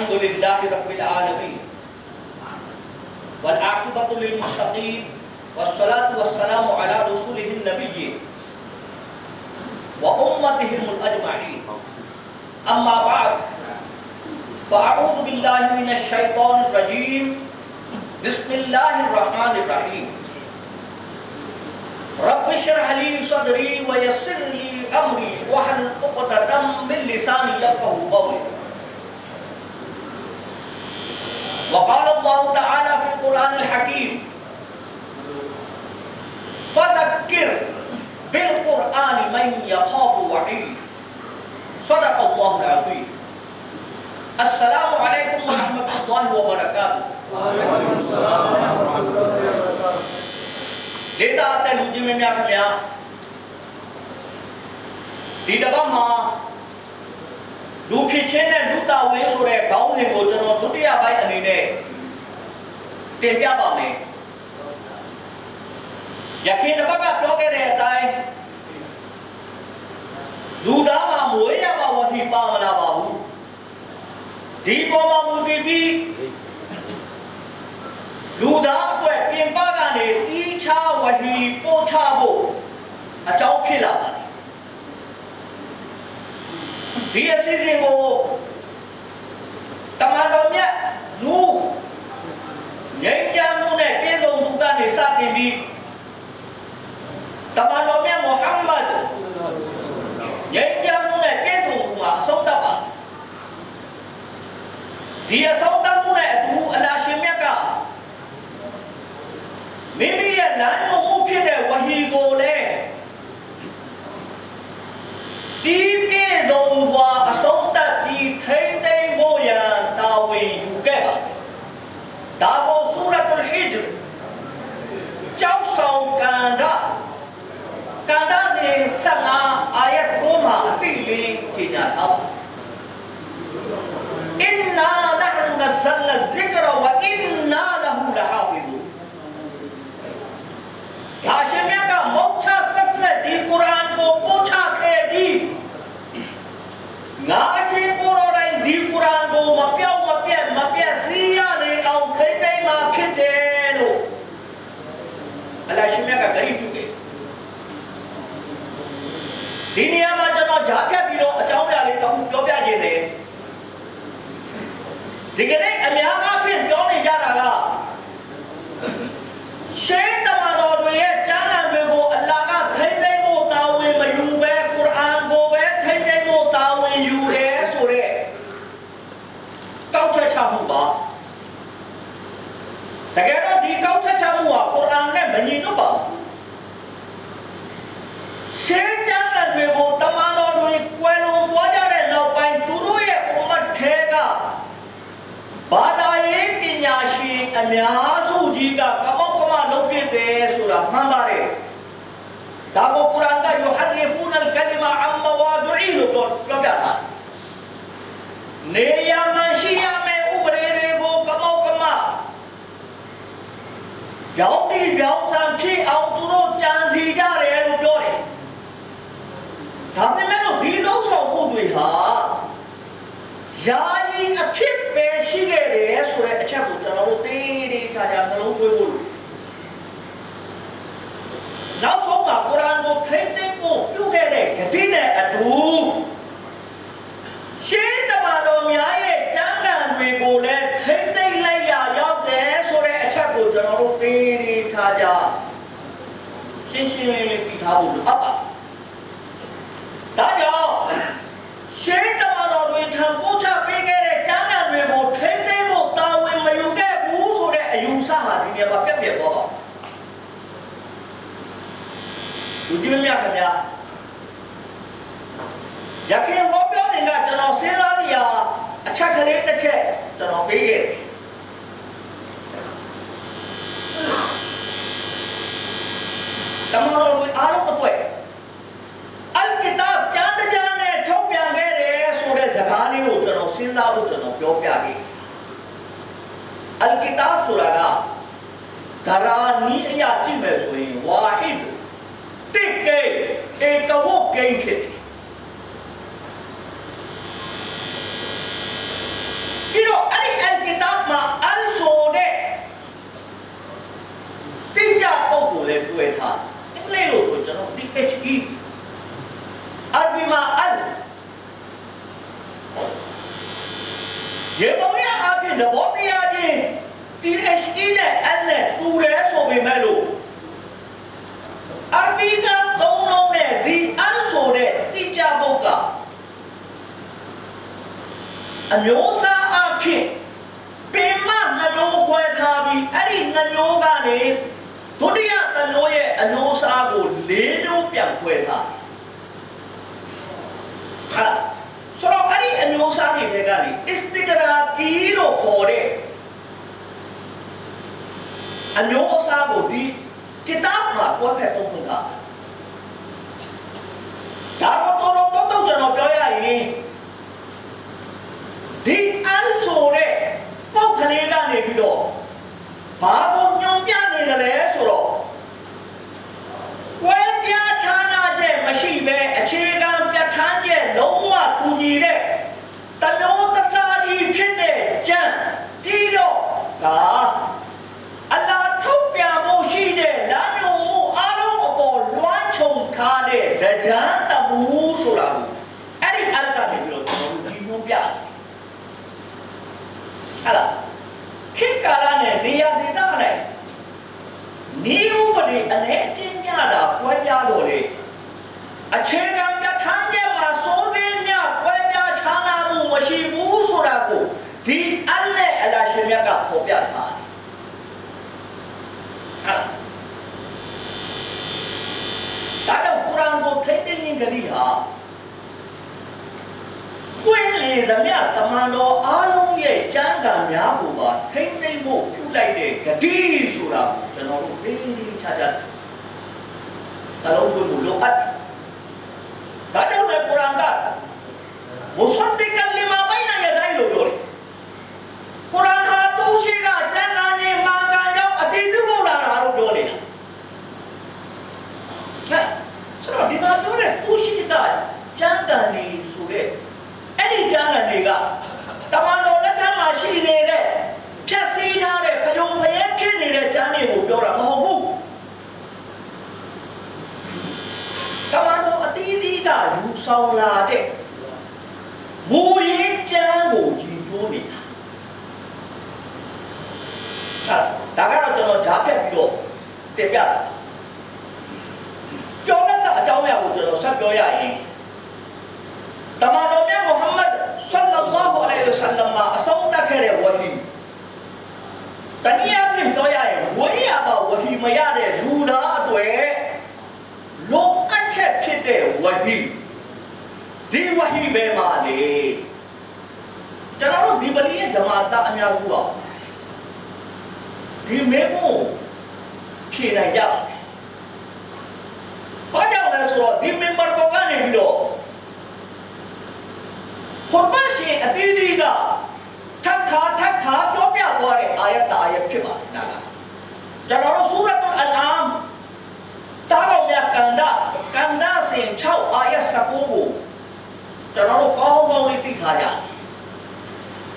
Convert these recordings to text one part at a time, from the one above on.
الحمد لله رب العالمين والعاقبة للمتقين والصلاة والسلام على رسوله النبي وأمتهم الأجمعين أما بعد فأعوذ بالله من الشيطان الرجيم بسم الله الرحمن الرحيم رب اشرح لي صدري ويسر لي أمري واحلل عقدة من لساني يفقه قولي وقال الله تعالى في القرآن الحكيم فذكر بالقرآن من يخاف وعيد صدق الله العظيم. السلام عليكم ورحمة الله وبركاته. وعليكم السلام ورحمة الله وبركاته. لذا تلوجي من يا خميا دي دبا ما လူဖြစ်ချင်းနဲ့လူတာဝင်းဆိုတဲ့ခေါင်းစဉ်ကိုကျွန်တော်ဒုတိယပိုင်းအနေနဲ့တင်ပြပါမယ်ယခင်တစ်ပတ်ကပြောခဲ့တဲ့အတိုင်းလူသားမှာမွေးရပါဝဟီပါမလာပါဘူးဒီပေါ်မှာမူတည်ပြီးလူသားအတွက်ပြင်ပကနေတီးခြားဝဟီပို့ချဖို့အကြောင်းဖြစ်လာပါတယ် ဒီအစီအစဉ်ကိုတမန်တော်မြတ်နူးငြိမ်းချမ်းမှုနဲ့ပြည်စုံသူကနေစတင်ပြီးတမန်တော်မြတ်မုဟမ္မဒ်ငြိမ်းချမ်းမှုနဲ့ပြည်စုံသူမှာအဆုံးသတ်ပါဒီအဆုံးသတ်မှုနဲ့အတူအလာရှင်မြတ်ကမိမိရဲ့လမ်းညွှန်မှုဖြစ်တဲ့ဝဟီကိုလည်းဒီပြေဆုံးစွာအဆုံးသတ်ပြီးထိမ့်သိမ့်ဖို့ရန်တာဝန်ယူခဲ့ပါ ဒါကိုဆူရတ်အလ်ဟ ijr ကြောက်ဆောင်ကန္ဒကန္ဒဒီ15အာယတ်9မှာအတိလေးကြေညာထားပါအင်နာနဟ်နနဇလ်လ်ဇစ်ရဝအင်နာလဟူလဟာဖီဇူဒါရှင်မြတ်ကမောက်ချဆက်ဆက်ဒီကုရ်အာန်ကိုပို့ချခဲ့ပြီးငါအရှင်ကိုယ်တော်တိုင်ဒီကုရ်အာန်ကိုမပြောင်း မပြတ်မပြတ်စီးရလေအောင်ထိမ့်သိမ့်မှာဖြစ်တယ်လို့အလ္လာဟ်ရှင်မြတ်ကဂရီပြုခဲ့ဒီနေရာမှာကျွန်တော်ဂျားဖြတ်ပြီးတော့အကြောင်းအရာလေးတစ်ခုပြောပြခြင်းလေဒီကနေ့အများအားဖြင့်ပြောနေကြတာကရှေးတမန်တော်တွေရဲ့ကျမ်းဂန်တွေကိုအလ္လာဟ်ကထိမ့်သိမ့်ဖို့တာဝန်မယူဘဲကုရ်အာန်ကိုပဲထိမ့်သိမ့်ဖို့တာဝန်ယူတယ်ဆိုတဲ့ကောက်ချက်ချမှုပါတကယ်တော့ ဒီကောက်ချက်ချမှုဟာကုရ်အာန်နဲ့မညီတော့ပါဘူးရှေးကျမ်းဂန်တွေကိုတမန်တော်တွေကွယ်လွန်သွားကြတဲ့နောက်ပိုင်းသူတို့ရဲ့ဥမ္မတ်ထဲကဘာသာရေးပညာရှင်အများစုကြီးကကမောက်ကမလုပ်ပြတယ်ဆိုတာမှန်ပါတယ်ဒါကိုကုရ်အာန်ကယူဟရီဖူနလ်ကလီမာအမ်မဝါဒူအီလို့ပြောပြတာနေရမရှိရမယ့်ဥပဒေတွေကိုကမောက်ကမ ကြောင်းဒီကြောင်းဆံဖြစ်အောင်သူတို့ကြံစီကြတယ်လို့ပြောတယ်ဒါပေမဲ့လို့ဒီလုံးဆောင်မှုတွေဟာယာယီအဖြစ်ပဲရှိခဲ့တယ်ဆိုတဲ့အချက်ကိုကျွန်တော်တို့တေးတေးချာချာနှလုံးသွင်းဖို့လိုနောက်ဆုံးမှာကုရ်အာန်ကိုထိမ့်သိမ့်ဖို့ပြုခဲ့တဲ့ဂတိနဲ့အတူရှင်းတမန်တော်များရဲ့ကျမ်းဂန်တွေကိုလည်းထိမ့်သိမ့်လိုက်ရရောက်တယ်ဆိုတဲ့အချ က်ကိုကျွန်တော်တို့တေးတေးချာချာရှင်းရှင်းလင်းလင်းသိထားဖို့လိုအပ်ပါဒါကြောင့်ရှင်းတမန်တော်တွေထံပို့ချပေးခဲ့တဲ့ကျမ်းဂန်တွေကိုထိမ့်သိမ့်ဖို့တာဝန်မယူခဲ့ဘူးဆိုတဲ့အယူဆဟာဒီနေရာမှာပြက်ပြက်သွားပါလူကြီးမမြခင်ဗျာရခင်ဟောပြောတဲ့ကကျွန်တော်စဉ်းစားနေရအချက်ကလေးတစ်ချက်ကျွန်တော်ပေးခဲ့တယ် တမန်တော်တွေအားလုံးအဖွဲ့အလ်ကီတာဘ်ကျမ်းတရားနဲ့ထုတ်ပြန်ခဲ့တယ်ဆိုတဲ့စကားလေးကိုကျွန်တော်စဉ်းစားဖို့ကျွန်တော်ပြောပြခဲ့အလ်ကီတာဘ်ဆိုတာကဒါရာနီးအရာကြည့်မယ်ဆိုရင်ဝါဟီဒ်တိတ်ကိဧကဝုတ်ကိဖြစ်တယ်ပြီးတော့အဲ့ဒီအလ်ကီတာဘ်မှာအလ်ဆိုတဲ့တိကျပုံကိုလည်းတွေ့ထားတယ် အဘီမာအလ်ရေပေါ်ရအဖြစ်သဘောတရားချင်း THE နဲ့ L နဲ့တူတယ်ဆိုပေမဲ့လို့အရဘီကသုံးလုံးနဲ့ဒီအလ်ဆိုတဲ့တိကျဘုတ်ကအမျိုးအစားအဖြစ်ပင်မနှမျိုးခွဲထားပြီးအဲ့ဒီနှမျိုးကနေဒုတိယတစ်မျိုးရဲ့အမျိုးအစားကို၄မျိုးပြန်ခွဲထား ဟာဆိုတော့အဲ့ဒီအမျိုးအစားတွေထဲကနေ istigraqi လို့ခေါ်တဲ့အမျိုးအစားကိုဒီကိတပ်မှာကိုယ်ဖက်ပုံပုံတာဒါတော့တော့တော့တော့ကျွန်တော်ပြောရရင်ဒီအန်ဆိုတဲ့ပုတ်ကလေးကနေပြီးတော့ဘာကိုညွန်ပြနေတယ်လဲဆိုတော့ဝဲပြားချာနာချက်မရှိပဲအခြေ ခံပြဋ္ဌာန်းချက်လုံးဝတူညီတဲ့တနောတစားဒီဖြစ်တဲ့ကြံပြီးတော့ဒါအလာထုတ်ပြန်ဖို့ရှိတဲ့လမ်းညွန်မှုအလုံးအပေါ်လွှမ်းခြုံထားတဲ့ဒကြံတမှုဆိုတာကိုအဲ့ဒီအလကနေပြီးတော့ကျွန်တော်တို့ဒီညွန်ပြတယ်ဟာလားခေတ်ကာလနဲ့နေရာဒေသနဲ့နေဥပဒေအနေအချင်းပြတာကွဲပြားလို့လေ အခြေခံပြဋ္ဌာန်းချက်မှာစိုးစင်းမြကွဲပြားခြားနာမှုမရှိဘူးဆိုတာကိုဒီအလက်အလရှင်မြတ်ကဖော်ပြထားတယ်ဟာဒါတော့ကုရ်အာန်ကိုထိတ်သိမ်းကြရဟာပွင့်လေသမျှတမန်တော်အားလုံးရဲ့ကြမ်းတမ်းများကိုပါထိမ့်သိမ့်ဖို့ပြုလိုက်တဲ့ဂတိဆိုတာကိုကျွန်တော်တို့လေးလေးခြားခြားတလုံးကိုလိုအပ် ဒါကြောင့်လေကုရ်အာန်ကမုဆတ်ဒီကလီမာဘိုင်နာယဒိုင်လို့ပြောတယ်ကုရ်အာန်ဟာသူရှိကကျမ်းဂန်နဲ့မှန်ကန်ကြောင်းအတိပြုလို့လာတာလို့ပြောနေတာဟဲ့ဆိုတော့ဒီမှာပြောတဲ့သူရှိကကျမ်းဂန်နေဆိုတဲ့အဲ့ဒီကျမ်းဂန်တွေကတမန်တော်လက်ထက်မှာရှိနေတဲ့ဖြတ်စည်းထားတဲ့ဖယုံဖယဲဖြစ်နေတဲ့ကျမ်းတွေကိုပြောတာမဟုတ်ဘူးတမန်တော်အတီးသီးကယူ ဆောင်လာတဲ့မူရင်းကျမ်းကိုကြည်တိုးနေတာဟာဒါကတော့ကျွန်တော်ဂျားဖြတ်ပြီးတော့တင်ပြတာပြောလက်စအကြောင်းအရာကိုကျွန်တော်ဆက်ပြောရရင်တမန်တော်မြတ်မုဟမ္မဒ်ဆလ္လာလာဟူအလိုင်ဝဆလမ်မှာအဆုံးသတ်ခဲ့တဲ့ဝဟီတနည်းအားဖြင့်ပြောရရင်ဝိရပါဝဟီမရတဲ့လူသားအတွေ့လုံအပ်ချက်ဖြစ်တဲ့ဝဟီ ဒီဝဟီပဲမှာလေကျွန်တော်တို့ဒီပလီရဲ့ဂျမာတာအများစုอ่ะဒီမေဖို့ဖြေနိုင်ကြဘာကြောင့်လဲဆိုတော့ဒီမင်ဘာပေါ်ကနေပြီးတော့ခွန်ပါရှင်အသေးသေးကထပ်ခါထပ်ခါပြောပြသွားတဲ့အာယတ်အာယတ်ဖြစ်ပါတယ်ဒါကကျွန်တော်တို့ဆူရတ်အလ်အမ်တာတော်မြတ်ကန္ဒကန္ဒစဉ်6အာယတ်19ကို ကျွန်တော်တို့ကောင်းကောင်းလေးသိထားကြ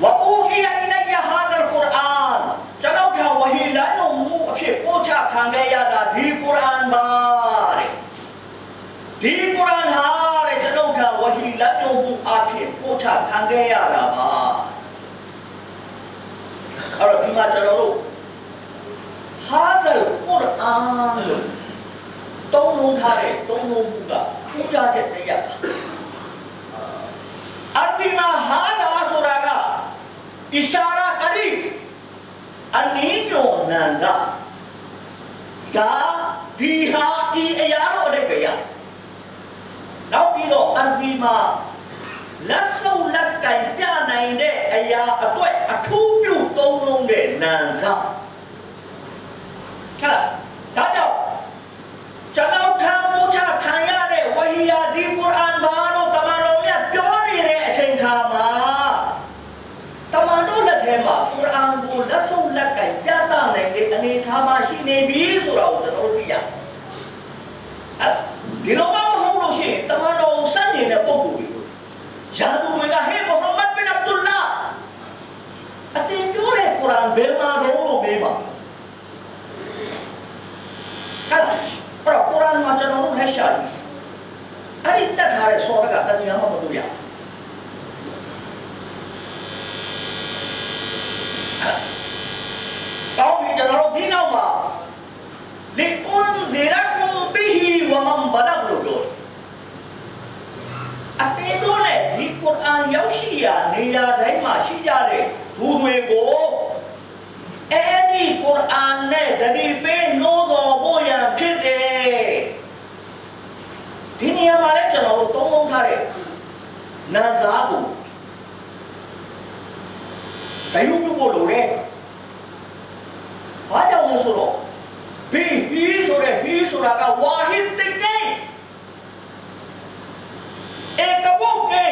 ဝအိုဟီယာအီလိုက်ယဟာဒ်ကုရ်အာန်ကျွန်တော်ကဝဟီလန်တော်မူအဖြစ်ပို့ချခံခဲ့ရတာဒီကုရ်အာန်ပါတဲ့ဒီကုရ်အာန်ဟာတဲ့ကျွန်တော်ကဝဟီလန်တော်မူအဖြစ်ပို့ချခံခဲ့ရတာပါအဲ့တော့ဒီမှာကျွန်တော်တို့ဟာဇယ်ကုရ်အာန်လို့သုံးလုံးထားတဲ့သုံးလုံးကပူဇာတဲ့တရားပါ အရဘီမှာဟာဒါဆိုတာကအီရှာရာကရီအနည်းညောနန္ဒဒါဒီဟာဒီအရာတော့အဓိပ္ပာယ်ရနောက်ပြီးတော့အရဘီမှာလက်စုပ်လက်ကင်ပြနိုင်တဲ့အရာအတွက်အထူးပြုသုံးလုံးတဲ့နန်စာခါဒါကြောင့်ကျွန်တော်ထံပို့ချခံရတဲ့ဝဟီယာဒီကုရ်အာန်ဘာလို့တမန်တော်မြတ်ပြောနေတဲ့အချိန်ခါမှာတမန်တော်လက်ထဲမှာကုရ်အာန်ကိုလက်စုပ်လက်ကင်ပြသနိုင်တဲ့ အနေအထားမှာရှိနေပြီဆိုတာကိုကျွန်တော်တို့သိရအဲဒီလိုမှမဟုတ်လို့ရှိရင်တမန်တော်စံနေတဲ့ပုံကိုယာဒူတွေကဟေးမုဟမ္မဒ်ဘင်အဗ်ဒူလာအတင်ပြောတဲ့ကုရ်အာန်ဘယ်မှာတော့လို့မေးပါဟဲ့က်ရှာကြည့်အဲ့ဒီတက်ထားတဲ့စောရကတဏှာမှမလို့ရကောင်းပြီကျွန်တော်တို့ဒီနောက်မှာလိအွန်ဇီရကုမ်ဘီဟီဝမန်ဘလဂ်လို့ပြောအတင်းတို့နဲ့ဒီကုရ်အာန်ရောက်ရှိရာနေရာတိုင်းမှာရှိကြတဲ့ဘူတွေကိုအဲ့ဒီကုရ်အာန်နဲ့တတိပေးနိုးတော်ဖို့ရန်ဖြစ်တယ်ဒီနေရာမှာလည်းကျွန်တော်တို့သုံးလုံးထားတဲ့နာဇာကိုဒိုင်လူပြုဖို့လိုတယ်ဘာကြောင့်လဲဆိုတော့ဘီဟီဆိုတဲ့ဟီဆိုတာကဝါဟစ်တိကိဧကဘုတ်ကိ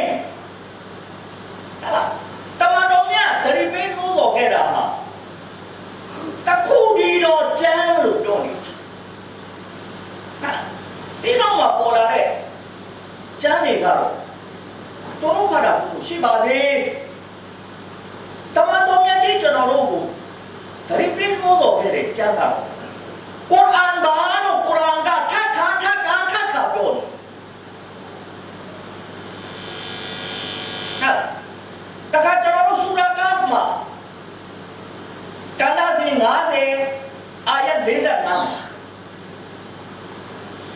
ဟလာတမန်တော်မြတ်တရိပင်းလို့တော့ခဲ့တာဟာတခုဒီတော့ကျမ်းလို့ပြောနေဟာဒီတော့မှပေါ်လာတဲ့ကျမ်းတွေကတော့တော်တော်ခါတာကိုရှိပါသေးတမန်တော်မြတ်ကြီးကျွန်တော်တို့ကိုတရိပင်းလို့တော့ခဲ့တဲ့ကျမ်းကတော့ကုရ်အာန်ဘာလို့ကုရ်အာန်ကထပ်ခါထပ်ခါထပ်ခါပြောတယ်ဟာတခါကျွန်တော်တို့ဆူရာကာဖ်မှာကန္တာစဉ်90အာယတ်45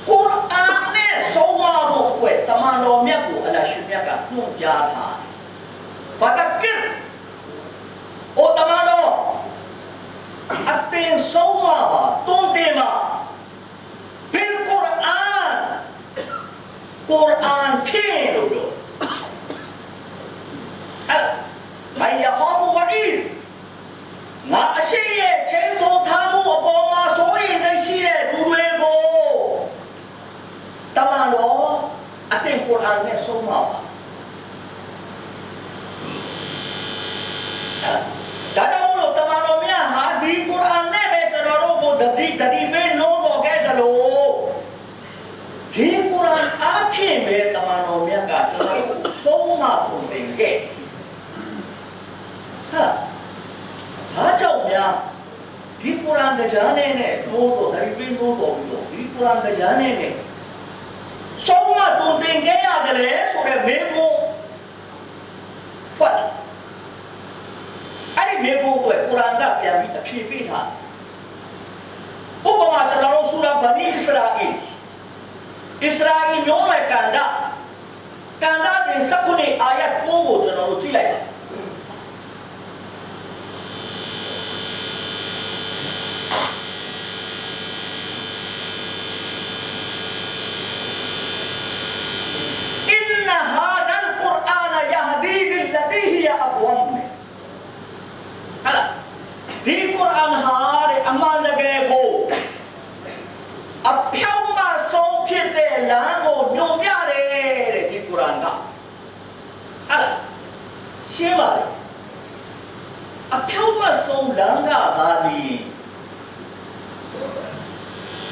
ကုရ်အာန်နဲ့ဆုံးမဖို့အတွက်တမန်တော်မြတ်ကိုအလရှမြတ်က ညွှန်ကြားထားတယ်။ဘာတကစ်အိုတမန်တော်အတင်းဆုံးမပါတွန်းတင်ပါဘယ်ကုရ်အာန်ကုရ်အာန်ဖြစ်လို့ပြောအဲ့မိုင်ရခေါဖူဝရီငါအရှိရဲ့ချင်းဆိုထားမှုအပေါ်မှာစိုးရိမ်နေရှိတဲ့လူတွေကိုတမန်တော်အတင်းကုရ်အာန်နဲ့ဆုံးမပါ ဒါကြောင့်မလို့တမန်တော်မြတ်ဟာဒီကုရ်အာန်နဲ့ပဲကျွန်တော်တို့ကိုတတိတတိပဲလို့တော့ခဲ့သလိုဒီကုရ်အာန်အဖြစ်ပဲတမန်တော်မြတ်ကကျွန်တော်တို့ဆုံးမပုံသင်ခဲ့ဟာဘာကြောင့်များဒီကုရ်အာန်တရားနဲ့နဲ့လို့တော့တတိပဲလို့တော့ပြီးတော့ဒီကုရ်အာန်တရားနဲ့နဲ့ဆုံးမတုံသင်ခဲ့ရတယ်လေဆိုတဲ့မေးခွန်းဖွက် အဲ့ဒီမေကုန်းအတွက်ကုရ်အာန်ကပြန်ပြီးအဖြေပေးထားဥပမာကျွန်တော်တို့ဆူရာဗနီအစ္စရာအီအစ္စရာအီမျိုးနွယ်ကန္ဒကန္ဒတဲ့19အာယတ်9ကိုကျွန်တော်တို့ကြည့်လိုက်ပါအင်နဟာဒัลကုရ်အာနယဟဒီဘီလတီဟီယအဘဝမ်ဟာလားဒီ ကုရ်အာန်ဟာတဲ့အမှန်တကယ်ကိုအဖြောင့်မဆုံးဖြစ်တဲ့လမ်းကိုညွှန်ပြတယ်တဲ့ဒီကုရ်အာန်ကဟာလားရှင်းပါလေအဖြောင့်မဆုံးလမ်းကဘာလဲ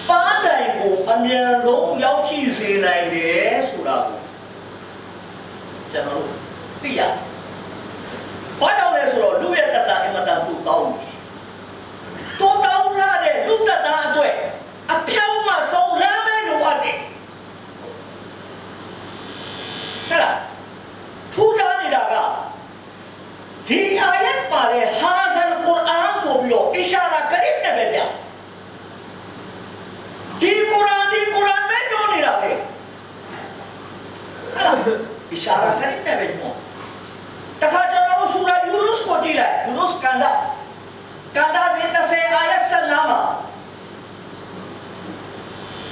ပန်းတိုင်ကိုအမြန်ဆုံးရောက်ရှိစေနိုင်တယ်ဆိုတာကိုကျွန်တော်တို့သိရဘာကြောင့်လဲဆိုတော့လူရဲ့တတအင်မတန်သူ့ကောင်းတယ်တိုးတောင်းလာ တဲ့လူတတအတွက်အဖြောင်းမဆုံးလမ်းပဲလိုအပ်တယ်ဟဲ့လားထူထားနေတာကဒီအာယတ်ပါလေဟာဇန်ကုရ်အာန်ဆိုပြီးတော့အီရှာရာကရစ်နဲ့ပဲဗျာဒီကုရ်အာန်ဒီကုရ်အာန်ပဲပြောနေတာပဲဟဲ့လားအီရှာရာကရစ်နဲ့ပဲပြောတခါကျွန်တော်တို့ဆူရာယူနုစ်ကိုကြည့်လိုက်ယူနုစ်ကန်ဒါကန်ဒါတဲ့30အာယတ်15မှာ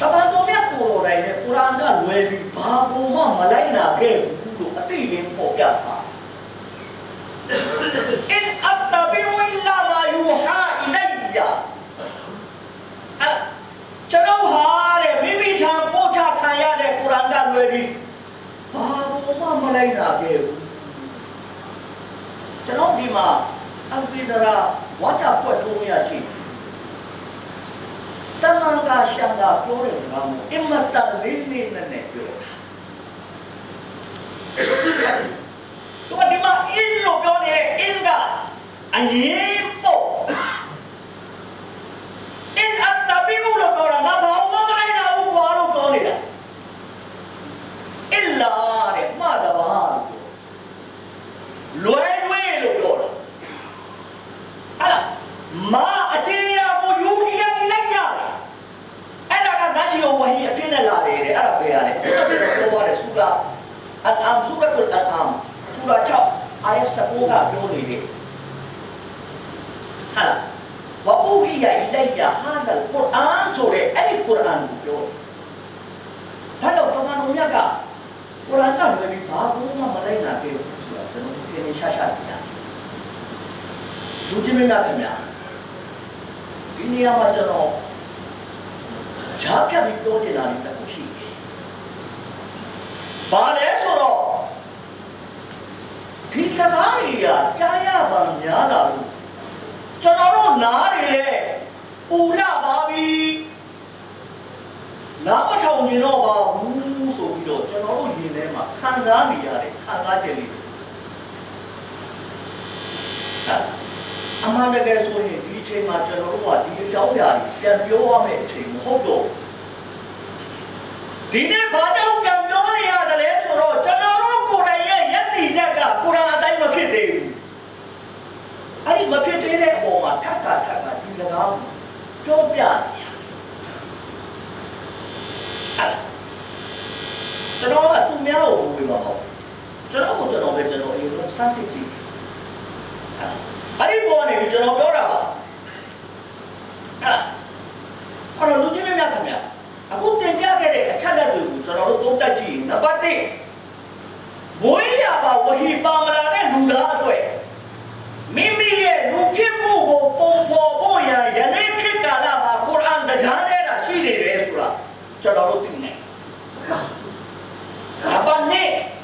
တမန်တော်မြတ်ကိုယ်တော်တိုင်နဲ့ကုရ်အာန်ကလွယ်ပြီးဘာကိုမှမလိုက်နာခဲ့ဘူးလို့အတိအလင်းပေါ်ပြတာ in attabi'u illa ma yuha ilayya အဲ့ကျွန်တော်ဟာတဲ့မိမိထံပို့ချခံရတဲ့ကုရ်အာန်ကလွယ်ပြီးဘာကိုမှမလိုက်နာခဲ့ဘူးကျွန်တော်ဒီမှာအပိဒရာဝါတာပွက်ထုံးရကြည့် တမန်ကရှာတာပြောတဲ့စကားမျိုးအမတန်လေးလေးနဲ့နဲ့ပြောတာသူကဒီမှာအင်းလို့ပြောနေတဲ့အင်းကအရေးပေါ့အင်းအတပိဘူးလို့ပြောတာငါဘာမှမလိုက်တာဘူးကွာလို့ပြောနေတာအင်းလာတဲ့မှတပါလွယ်လွယ်လို့ပြောတာဟာမအချင်း ရှိရောဝဟီအဖြစ်နဲ့လာတယ်တဲ့အဲ့ဒါပဲရတယ်ဘုရားကပြောသွားတယ်ဆူလာအန်အမ်ဆူရတ်အန်အမ်ဆူလာ6အာယတ်19ကပြောနေတယ်ဟာဝအိုဟီယာအီလိုင်ယာဟာဒ်ကုရ်အာန်ဆိုတဲ့အဲ့ဒီကုရ်အာန်ကိုပြောတယ်ဒါတော့တမန်တော်မြတ်ကကုရ်အာန်ကလွယ်ပြီးဘာကိုမှမလိုက်နိုင်ဘူးဆိုတာကျွန်တော်ပြင်းရှားရှားပြတာလူကြီးမင်းများခင်ဗျာဒီနေရာမှာကျွန်တော် ဈာပြတ်ပြီးပြောချင်တာလည်းတစ်ခုရှိတယ်ဘာလဲဆိုတော့ဒီစကားကြီးကကြားရပါများလာလို့ကျွန်တော်တို့နားတွေလေပူလာပါပြီနားမထောင်ကျင်တော့ပါဘူးဆိုပြီးတော့ကျွန်တော်တို့ရင်ထဲမှာခံစားနေရတယ်ခံစားချက်လေးအမှန်တကယ်ဆိုရင်ဒီ အချိန်မှာကျွန်တော်တို့ကဒီအကြောင်းအရာကြီးပြန်ပြောရမယ့်အချိန်မဟုတ်တော့ဒီနေ့ဘာကြောင့်ပြန်ပြောနေရတယ်လဲဆိုတော့ကျွန်တော်တို့ကိုယ်တိုင်ရဲ့ယက်တိချက်ကကုရ်အာန်အတိုင်းမဖြစ်သေးဘူးအဲ့ဒီမဖြစ်သေးတဲ့အပေါ်မှာထပ်ခါထပ်ခါဒီစကားကိုပြောပြနေရအဲ့ကျွန်တော်ကသူများကိုဝေပါတော့ကျွန်တော်ကိုကျွန်တော်ပဲကျွန်တော်အရင်ဆုံးစမ်းစစ်ကြည့်အဲ့ဒီပေါ်နေပြီးကျွန်တော်ပြောတာပါ အဲ့အဲ့တော့လူချင်းများခင်ဗျာအခုတင်ပြခဲ့တဲ့အချက်လက်တွေကိုကျွန်တော်တို့သုံးသပ်ကြည့်ရင်နံပါတ်1ဝိညာပါဝဟီပါမလာတဲ့လူသားအတွက်မိမိရဲ့လူဖြစ်မှုကိုပုံဖော်ဖို့ရယနေ့ခေတ်ကာလမှာကုရ်အာန်တရားနဲ့တာရှိနေတယ်ဆိုတာကျွန်တော်တို့သိနေနံပါတ်2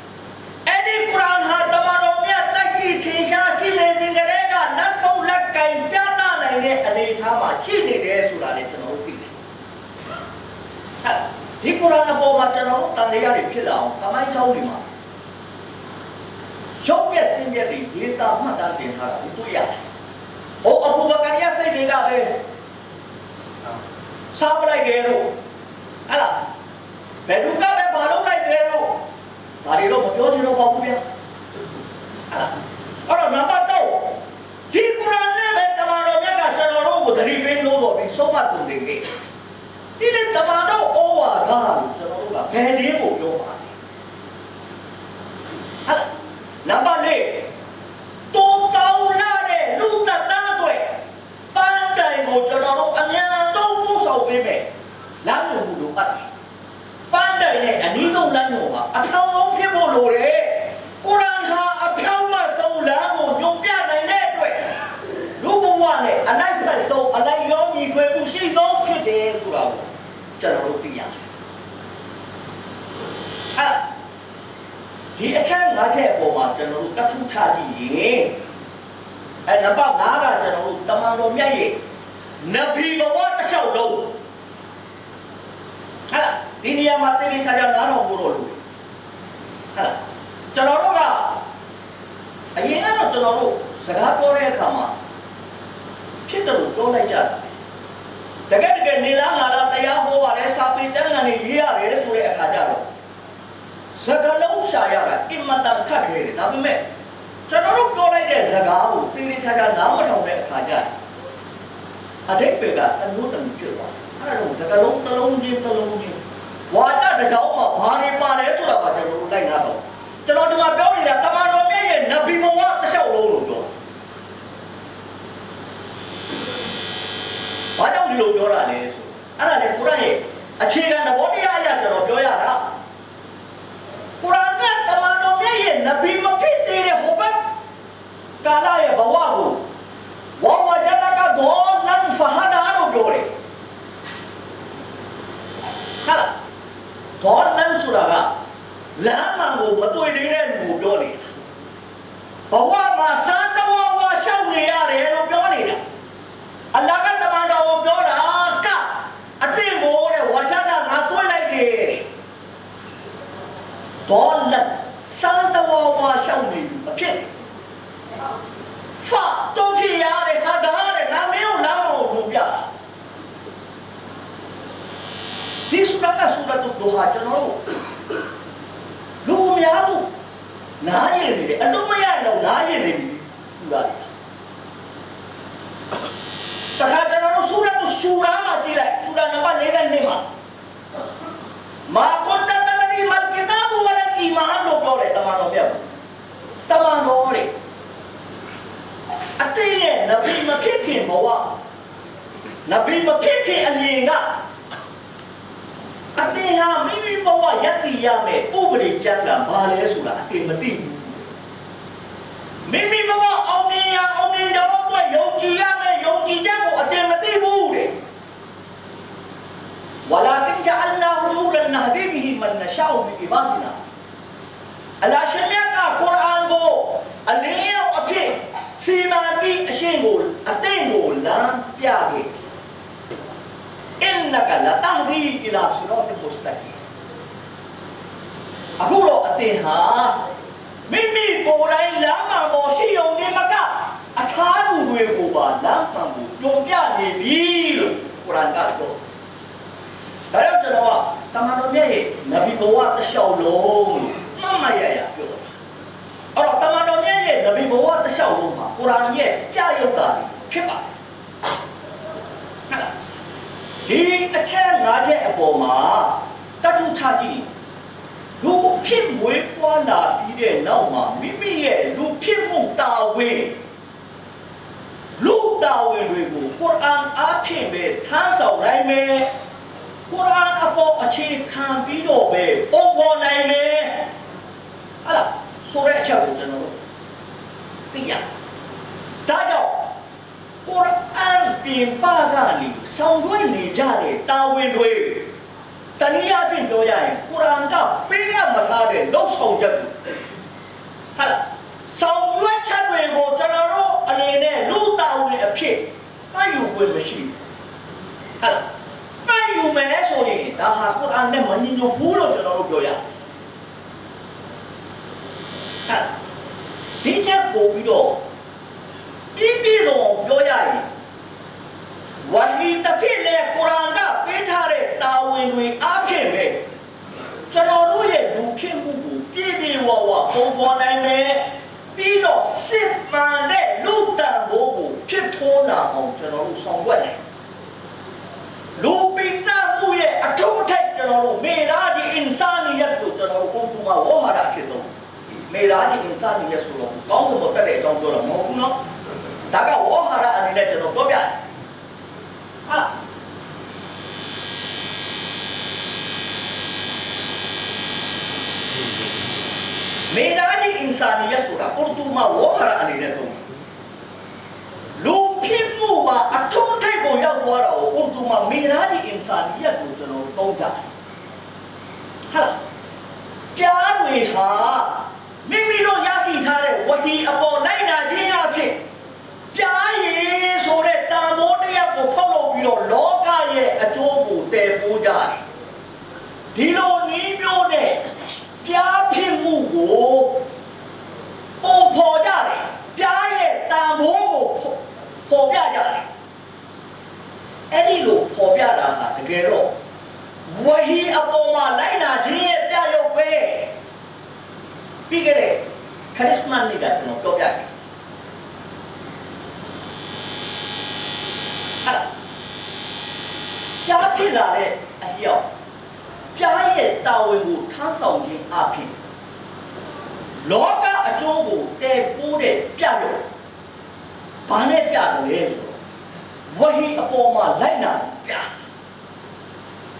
အဲ့ဒီကုရ်အာန်ဟာတမန်တော်မြတ်တရှိထင်ရှားရှိနေစဉ်ကတည်းကလက်ဆုံးလက်ကင်ပြသနိုင်တဲ့အနေအထားမှာရှိနေတယ်ဆိုတာလည်းကျွန်တော်တို့သိတယ်ဒီကုရ်အာန်အပေါ်မှာကျွန်တော်တို့တန်တရားတွေဖြစ်လာအောင်တမိုင်းကြောင်းတွေမှာရုပ်ပြက်ဆင်းပြက်တွေဒေတာမှတ်တမ်းတင်ထားတာတွေ့ရတယ်။ဟိုအဘူဘကာရီယာစိတ်တွေကပဲစားပလိုက်တယ်လို့ဟဲ့လားဘယ်သူကပဲမလုပ်လိုက်တယ်လို့ ဒါတွေတော့မပြောချင်တော့ပါဘူးဗျာ။ဟဲ့လားအဲ့တော့နံပါတ်3ဒီကုရ်အာန်နဲ့ပဲတမန်တော်မြတ်ကကျွန်တော်တို့ကိုသတိပေးလို့တော့ပြီးဆုံးမတုံတင်ခဲ့ဒီလေတမန်တော်ဩဝါဒလို့ကျွန်တော်တို့ကဘယ်နည်းကိုပြောပါလဲဟဲ့လားနံပါတ်4တိုးတောင်းလာတဲ့လူသက်သားတွေပန်းတိုင်ကိုကျွန်တော်တို့အများဆုံးပို့ဆောင်ပေးမယ်လမ်းကိုမူလို့အပ်တယ် ပန်းတိုင်နဲ့အနည်းဆုံးလမ်းကိုဟာအထောင်ဆုံးဖြစ်ဖို့လိုတယ်ကုရ်အာန်ဟာအဖြောင်းမဆုံးလမ်းကိုညွှန်ပြနိုင်တဲ့အတွက်လူဘဝနဲ့အလိုက်ဖက်ဆုံးအလိုက်ရောညီထွေမှုရှိဆုံးဖြစ်တယ်ဆိုတာကိုကျွန်တော်တို့သိရတယ်အဲ့ဒီအချက်၅ချက်အပေါ်မှာကျွန်တော်တို့တတ်ထုချကြည့်ရင်အဲနံပါတ်5ကကျွန်တော်တို့တမန်တော်မြတ်ရဲ့နဗီဘဝတစ်လျှောက်လုံးဟဲ့လား ဒီနေရာမှာတိတိကျကျနားထောင်ဖို့တော့လိုတယ်ဟဲ့လားကျွန်တော်တို့ကအရင်ကတော့ကျွန်တော်တို့စကားပြောတဲ့အခါမှာဖြစ်တယ်လို့ပြောလိုက်ကြတယ်တကယ်တကယ်နေလားငါလားတရားဟောရတယ်စာပေကျမ်းဂန်တွေရေးရတယ်ဆိုတဲ့အခါကျတော့စကားလုံးရှာရတာအင်မတန်ခက်ခဲတယ်ဒါပေမဲ့ကျွန်တော်တို့ပြောလိုက်တဲ့စကားကိုတိတိကျကျနားမထောင်တဲ့အခါကျရင်အတိတ်ပဲကအမျိုးသမီးဖြစ်သွားတယ်အဲ့ဒါတော့စကားလုံးတစ်လုံးချင်းတစ်လုံးချင်း ဝါကြတစ်ကြောင်းမှာဘာတွေပါလဲဆိုတာကကျွန်တော်တို့လိုက်နာတော့ကျွန်တော်ဒီမှာပြောနေတာတမန်တော်မြတ်ရဲ့နဗီဘဝတစ်လျှောက်လုံးလို့ပြောဘာကြောင့်ဒီလိုပြောတာလဲဆိုအဲ့ဒါလေကုရ်အာန်ရဲ့အခြေခံသဘောတရားအရကျွန်တော်ပြောရတာကုရ်အာန်ကတမန်တော်မြတ်ရဲ့နဗီမဖြစ်သေးတဲ့ဟိုဘက်ကာလရဲ့ဘဝကိုဝဝဂျဒကဒေါလန်ဖဟာဒါလို့ပြောတယ်ဟာလား ဒေါလန်ဆိုတာကလမ်းမှန်ကိုမတွေ့သေးတဲ့လူကိုပြောနေတာဘဝမှာစံတဝဝရှောက်နေရတယ်လို့ပြောနေတာအလ္လာဟ်ကတမန်တော်ကိုပြောတာကအသင်ကိုတဲ့ဝါချတာငါတွေ့လိုက်တယ်ဒေါလန်စံတဝဝရှောက်နေပြီအဖြစ်ဖာတော့ဖြစ်ရတယ်ဟာဒါတဲ့ငါမင်းကိုလမ်းမကိုလို့ပြ ဒီဆူရာကဆူရာတုဒူဟာကျွန်တော်တို့လူအများစုနားရည်နေတယ်အလုံးမရရင်တော့နားရည်နေပြီဆူရာတွေတခါကျွန်တော်တို့ဆူရာကိုရှူရာမှာကြည့်လိုက်ဆူရာနံပါတ်၄နဲ့မှာမာကွန်တတတဒီမတ်ကီတာဘူဝလအီမန်လို့ပြောတယ်တမန်တော်မြတ်တမန်တော်တဲ့အတိတ်ရဲ့နဗီမဖြစ်ခင်ဘဝနဗီမဖြစ်ခင်အရင်က အတင်ဟာမိမိဘဝယက်တည်ရမယ်ဥပဒေကျမ်းကဘာလဲဆိုတာအတင်မသိဘူးမိမိဘဝအောင်မြင်ရအောင်မြင်တော့အတွက်ယုံကြည်ရမယ်ယုံကြည်ချက်ကိုအတင်မသိဘူးတဲ့ဝလာတင်ဂျာအလနာဟူနူရန်နဟဒီဘီမန်နရှာအူဘီဘာဒနာအလာရှမြတ်ကကုရ်အာန်ကိုအလင်းရောက်အဖြစ်စီမံပြီးအရှင်းကိုအသိကိုလမ်းပြခဲ့ အင်နကလတဟဒီအီလာဆရာတ်မုစတကီအခုတော့အသင်ဟာမိမိကိုယ်တိုင်လမ်းမှန်ပေါ်ရှိုံနေမကအခြားသူတွေကိုပါလမ်းမှန်ကိုညွှန်ပြနေပြီလို့ကုရ်အာန်ကပြောဒါကြောင့်ကျွန်တော်ကတမန်တော်မြတ်ရဲ့နဗီဘဝတစ်လျှောက်လုံးမမရရပြောတာအဲ့တော့တမန်တော်မြတ်ရဲ့နဗီဘဝတစ်လျှောက်လုံးမှာကုရ်အာန်ရဲ့ပြရုပ်တာဖြစ်ပါတယ်ဟုတ်လား ဒီအချက်၅ချက်အပေါ်မှာတတ်ထုချကြည့်လူဖြစ်မွေးဖွားလာပြီးတဲ့နောက်မှာမိမိရဲ့လူဖြစ်မှုတာဝန်လူတာဝန်တွေကိုကုရ်အာန်အားဖြင့်ပဲထမ်းဆောင်နိုင်မယ်ကုရ်အာန်အပေါ်အခြေခံပြီးတော့ပဲပုံပေါ်နိုင်မယ်ဟာလားဆိုတဲ့အချက်ကိုကျွန်တော်တို့သိရဒါကြောင့် ကုရ်အာန်ပြင်ပကနေဆောင်ရွက်နေကြတဲ့တာဝန်တွေတနည်းအားဖြင့်ပြောရရင်ကုရ်အာန်ကပေးရမထားတဲ့လောက်ဆောင်ချက်တွေဟာလားဆောင်ရွက်ချက်တွေကိုကျွန်တော်တို့အနေနဲ့လူတာဝန်အဖြစ်မှတ်ယူခွင့်မရှိဘူးဟာလားမှတ်ယူမယ်ဆိုရင်ဒါဟာကုရ်အာန်နဲ့မညီညွတ်ဘူးလို့ကျွန်တော်တို့ပြောရတယ်ဟာဒီချက်ပို့ပြီးတော့ ပြည့်ပြည့်စုံပြောရရင်ဝါဟီတစ်ဖြစ်လေကုရ်အာန်ကပေးထားတဲ့တာဝန်တွေအားဖြင့်ပဲကျွန်တော်တို့ရဲ့လူဖြစ်မှုကိုပြည့်ပြည့်ဝဝပုံပေါ်နိုင်မယ်ပြီးတော့စစ်မှန်တဲ့လူတန်ဖို့ကိုဖြစ်ထွန်းလာအောင်ကျွန်တော်တို့ဆောင်ရွက်နိုင်လူပိတမှုရဲ့အထုအထက်ကျွန်တော်တို့မေရာဒီအင်ဆာနီယတ်ကိုကျွန်တော်တို့ပုံတူမှာဝဟာရဖြစ်တော့မေရာဒီအင်ဆာနီယတ်ဆိုတော့ကောင်းကင်ဘုတ်တဲ့အကြောင်းပြောတာမဟုတ်ဘူးနော် ဒါကဝဟာရအနေနဲ့ကျွန်တော်ပြောပြတယ်ဟာမေရာဒီအင်ဆာနီယတ်ဆိုတာပုံတူမှာဝဟာရအနေနဲ့တော့လူဖြစ်မှုမှာအထုအထိုက်ကိုရောက်သွားတာကိုပုံတူမှာမေရာဒီအင်ဆာနီယတ်ကိုကျွန်တော်သုံးကြတယ်ဟာပြားတွေဟာမိမိတို့ရရှိထားတဲ့ဝဟီအပေါ်လိုက်နာခြင်းအဖြစ်ပြားရည်ဆိုတဲ့တန်ဖိုးတရား ကိုဖောက်လုပ်ပြီးတော့လောကရဲ့အကျိုးကိုတည်ပိုးကြတယ်ဒီလိုနည်းမျိုးနဲ့ပြားဖြစ်မှုကိုပုံဖော်ကြတယ်ပြားရဲ့တန်ဖိုးကိုဖော်ပြကြတယ်အဲ့ဒီလိုဖော်ပြတာဟာတကယ်တော့ဝဟီအပေါ်မှာလိုက်နာခြင်းရဲ့ပြရုပ်ပဲပြီးကြတဲ့ခရစ်မတ်နေ့ကကျွန်တော်ပြောပြတယ်ဟာ ပြားဖြစ်လာတဲ့အလျောက်ပြားရဲ့တာဝန်ကိုထမ်းဆောင်ခြင်းအဖြစ်လောကအကျိုးကိုတည်ပိုးတဲ့ပြရုပ်ဘာနဲ့ပြတယ်လဲဆိုတော့ဝဟီအပေါ်မှာလိုက်နာပြ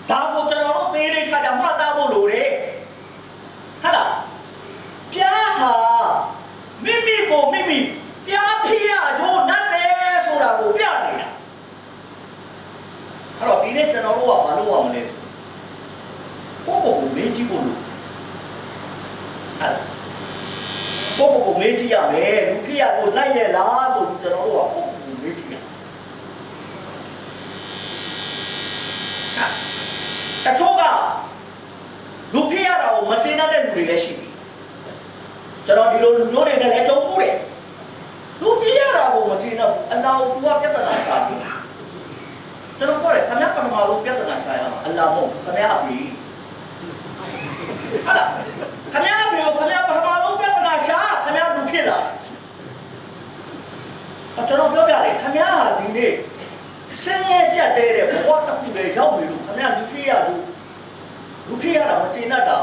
ဒါကိုကျွန်တော်တို့သေးသေးချာချာမှတ်သားဖို့လိုတယ်ဟာလားပြားဟာမိမိကိုမိမိပြားဖြစ်ရကြိုးနတ်တယ်ဆိုတာကိုပြနေတာ အဲ့တော့ဒီနေ့ကျွန်တော်တို့ကဘာလို့ရမလဲကိုကိုကိုမေးကြည့်ဖို့လို့အဲ့ကိုကိုကိုမေးကြည့်ရမယ်လူဖြစ်ရကိုလိုက်ရလားဆိုပြီးကျွန်တော်တို့ကကိုကိုကိုမေးကြည့်ရတချို့ကလူဖြစ်ရတာကိုမကျေနပ်တဲ့လူတွေလည်းရှိတယ်ကျွန်တော်ဒီလိုလူမျိုးတွေနဲ့လည်းကြုံမှုတယ်လူဖြစ်ရတာကိုမကျေနပ်ဘူးအနာကိုသူကပြဿနာရှာတယ် ကျွန်တော်ပြောတယ်ခမရပထမဆုံးပြဿနာရှာရမှာအလာမဟုတ်ခမရအပြီဟာလားခမရအပြီကိုခမရပထမဆုံးပြဿနာရှာခမရလူဖြစ်လာအကျွန်တော်ပြောပြတယ်ခမရဟာဒီနေ့ဆင်းရဲကြက်တဲ့ဘဝတစ်ခုလေရောက်ပြီလို့ခမရလူဖြစ်ရလို့လူဖြစ်ရတာမကျေနပ်တာ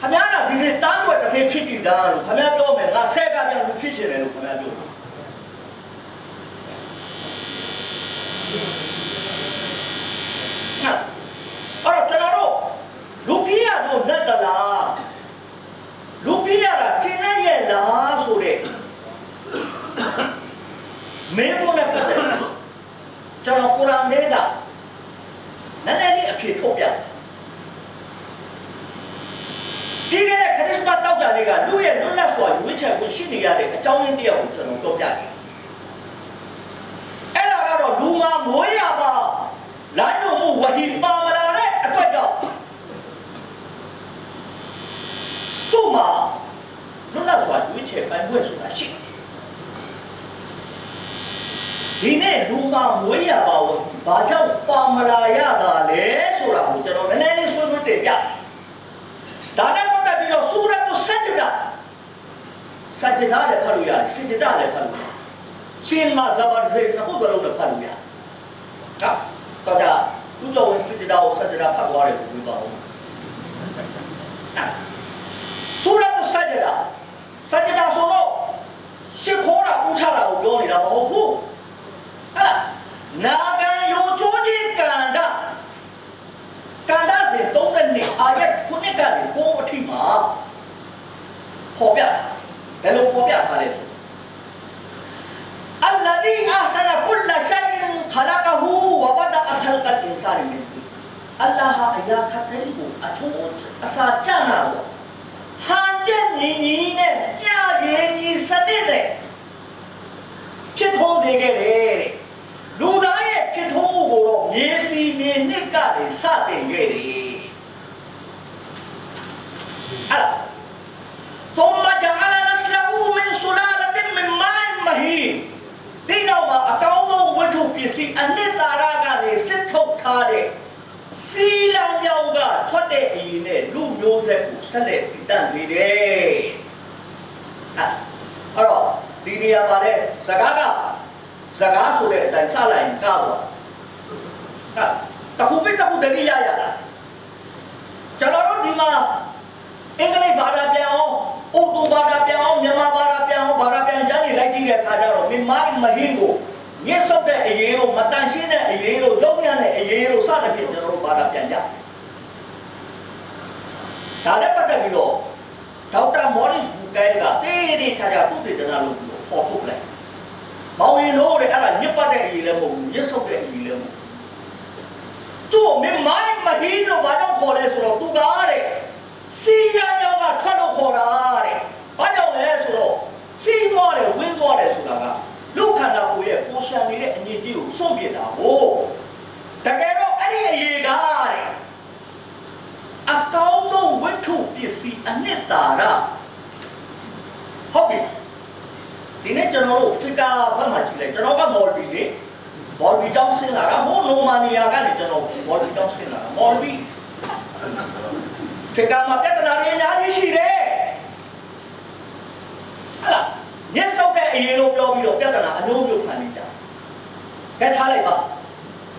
ခမရကဒီနေ့တန်းွက်တစ်ဖေးဖြစ်ကြည့်တာလို့ခမရပြောမယ်ငါဆက်ကပြန်လူဖြစ်ရှင်တယ်လို့ခမရပြော လို့လက်တလားလူဖြစ်ရတာကျင်လက်ရဲ့လားဆိုတဲ့မင်းတို့လည်းပတ်သက်ကျွန်တော်ကုရ်အာန်ထဲကနည်းနည်းလေးအဖြေထုတ်ပြဒီကနေ့ခရစ်စမတ်တောက်ကြတွေကလူရဲ့လွတ်လပ်စွာရွေးချယ်ခွင့်ရှိနေရတဲ့အကြောင်းရင်းတစ်ယောက်ကိုကျွန်တော်ပြောပြတယ်အဲ့ဒါကတော့လူမှာမွေးရပါလမ်းတို့မှုဝဟီပါမလာတဲ့အတွက်ကြောင့် သူ့မှာလွတ်လပ်စွာရွေးချယ်ပိုင်ခွင့်ဆိုတာရှိတယ်ဒီနေ့လူမှာမွေးရပါဝဟီဘာကြောင့်ပါမလာရတာလဲဆိုတာကိုကျွန်တော်နည်းနည်းလေးဆွေးနွေးတင်ပြဒါနဲ့ပတ်သက်ပြီးတော့ဆူရတ်ဆဂျဒါဆဂျဒါလည်းဖတ်လို့ရတယ်ဆဂျဒါလည်းဖတ်လို့ရတယ်ရှင်မဇဘာဇေနှစ်ခုစလုံးလည်းဖတ်လို့ရတယ်ဟုတ်တော့ဒါသူကြောင့်ဆဂျဒါကိုဆဂျဒါဖတ်သွားတယ်ပြောပါဦး ဆူရတ်ဆဂျဒါဆဂျဒါဆိုတော့ရှ िख ိုးတာဥချတာကိုပြောနေတာမဟုတ်ဘူးဟဲ့လားနာဂံယောချိုးတိကန္ဒကန္ဒစေ32အာယတ်ခုနှစ်ကနေကိုအထိမှာပေါ်ပြဘယ်လိုပေါ်ပြထားလဲဆိုအလ္လာဒီအာဆနာကုလရှိုင်ခလကဟူဝဘဒအထလကလ်အင်ဆာန်မင်အလ္လာဟအယာခတ်တယ်ကိုအချိုးအစာကြနာတော့ ဟန်ချက်ညီညီနဲ့ညခြင်းညီစနစ်နဲ့ဖြစ်ထုံးစေခဲ့တယ်တဲ့လူသားရဲ့ဖြစ်ထုံးမှုကိုတော့မြေစီမြေနှစ်ကတည်းစတင်ခဲ့တယ်အဲ့ဒါ ثم جعل نسله من سلالة من ماء مهين ဒီနောက်မှာအကောင်းဆုံးဝတ္ထုပစ္စည်းအနှစ်သာရကနေစစ်ထုတ်ထားတဲ့ စီလံကြောင့်ကထွက်တဲ့အရင်နဲ့လူမျိုးဆက်ကိုဆက်လက်တည်တံ့စေတယ်။အဲ့အဲ့တော့ဒီနေရာမှာလဲစကားကစကားဆိုတဲ့အတိုင်းစလိုက်ရင်ကားပါ။ဟာတခုပဲတခုတတိယရတာကျွန်တော်တို့ဒီမှာအင်္ဂလိပ်ဘာသာပြန်အောင်ဥဒ္ဒဘာသာပြန်အောင်မြန်မာဘာသာပြန်အောင်ဘာသာပြန်ကျမ်းတွေလိုက်ကြည့်တဲ့အခါကျတော့မိမိုင်းမဟင်းကို ညှက်ဆုပ်တဲ့အရေးတို့မတန်ရှင်းတဲ့အရေးတို့လုံးရတဲ့အရေးတို့စသဖြင့်ကျွန်တော်တို့ဘာသာပြန်ကြဒါနဲ့ပတ်သက်ပြီးတော့ဒေါက်တာမော်ရစ်ဘူကဲကတေးတေးချာချာသူ့တေသနာလုပ်ပြီးတော့ပေါ်ထုတ်လိုက်။မောင်ရင်လို့တဲ့အဲ့ဒါညစ်ပတ်တဲ့အရေးလည်းမဟုတ်ဘူးညှက်ဆုပ်တဲ့အရေးလည်းမဟုတ်ဘူး။သူ့မိမိုင်းမဟင်းလို့ဘာကြောင့်ခေါ်လဲဆိုတော့သူကတဲ့စီရံကြောင့်ကထွက်လို့ခေါ်တာတဲ့။ဘာကြောင့်လဲဆိုတော့စီးသွားတယ်ဝင်းသွားတယ်ဆိုတာက လူခန္ဓာကိုယ်ရဲ့ပေါ်ရှန်နေတဲ့အညစ်အကြေးကိုစွန့်ပစ်တာကိုတကယ်တော့အဲ့ဒီအရေးကတဲ့အကောင်းဆုံးဝိထုပစ္စည်းအနှစ်သာရဟုတ်ပြီဒီနေ့ကျွန်တော်တို့ဖီကာဘက်မှာကြည့်လိုက်ကျွန်တော်ကမော်လ်ဘီလေမော်လ်ဘီတောင်းဆင်းလာတာဟိုနိုမာနီယာကနေကျွန်တော်မော်လ်ဘီတောင်းဆင်းလာတာမော်လ်ဘီဖီကာမှာပြဿနာတွေအများကြီးရှိတယ်ဟာလား မျက်စောက်တဲ့အရေးလို့ပြောပြီးတော့ပြဿနာအမျိုးမျိုးခံနေကြကဲထားလိုက်ပါ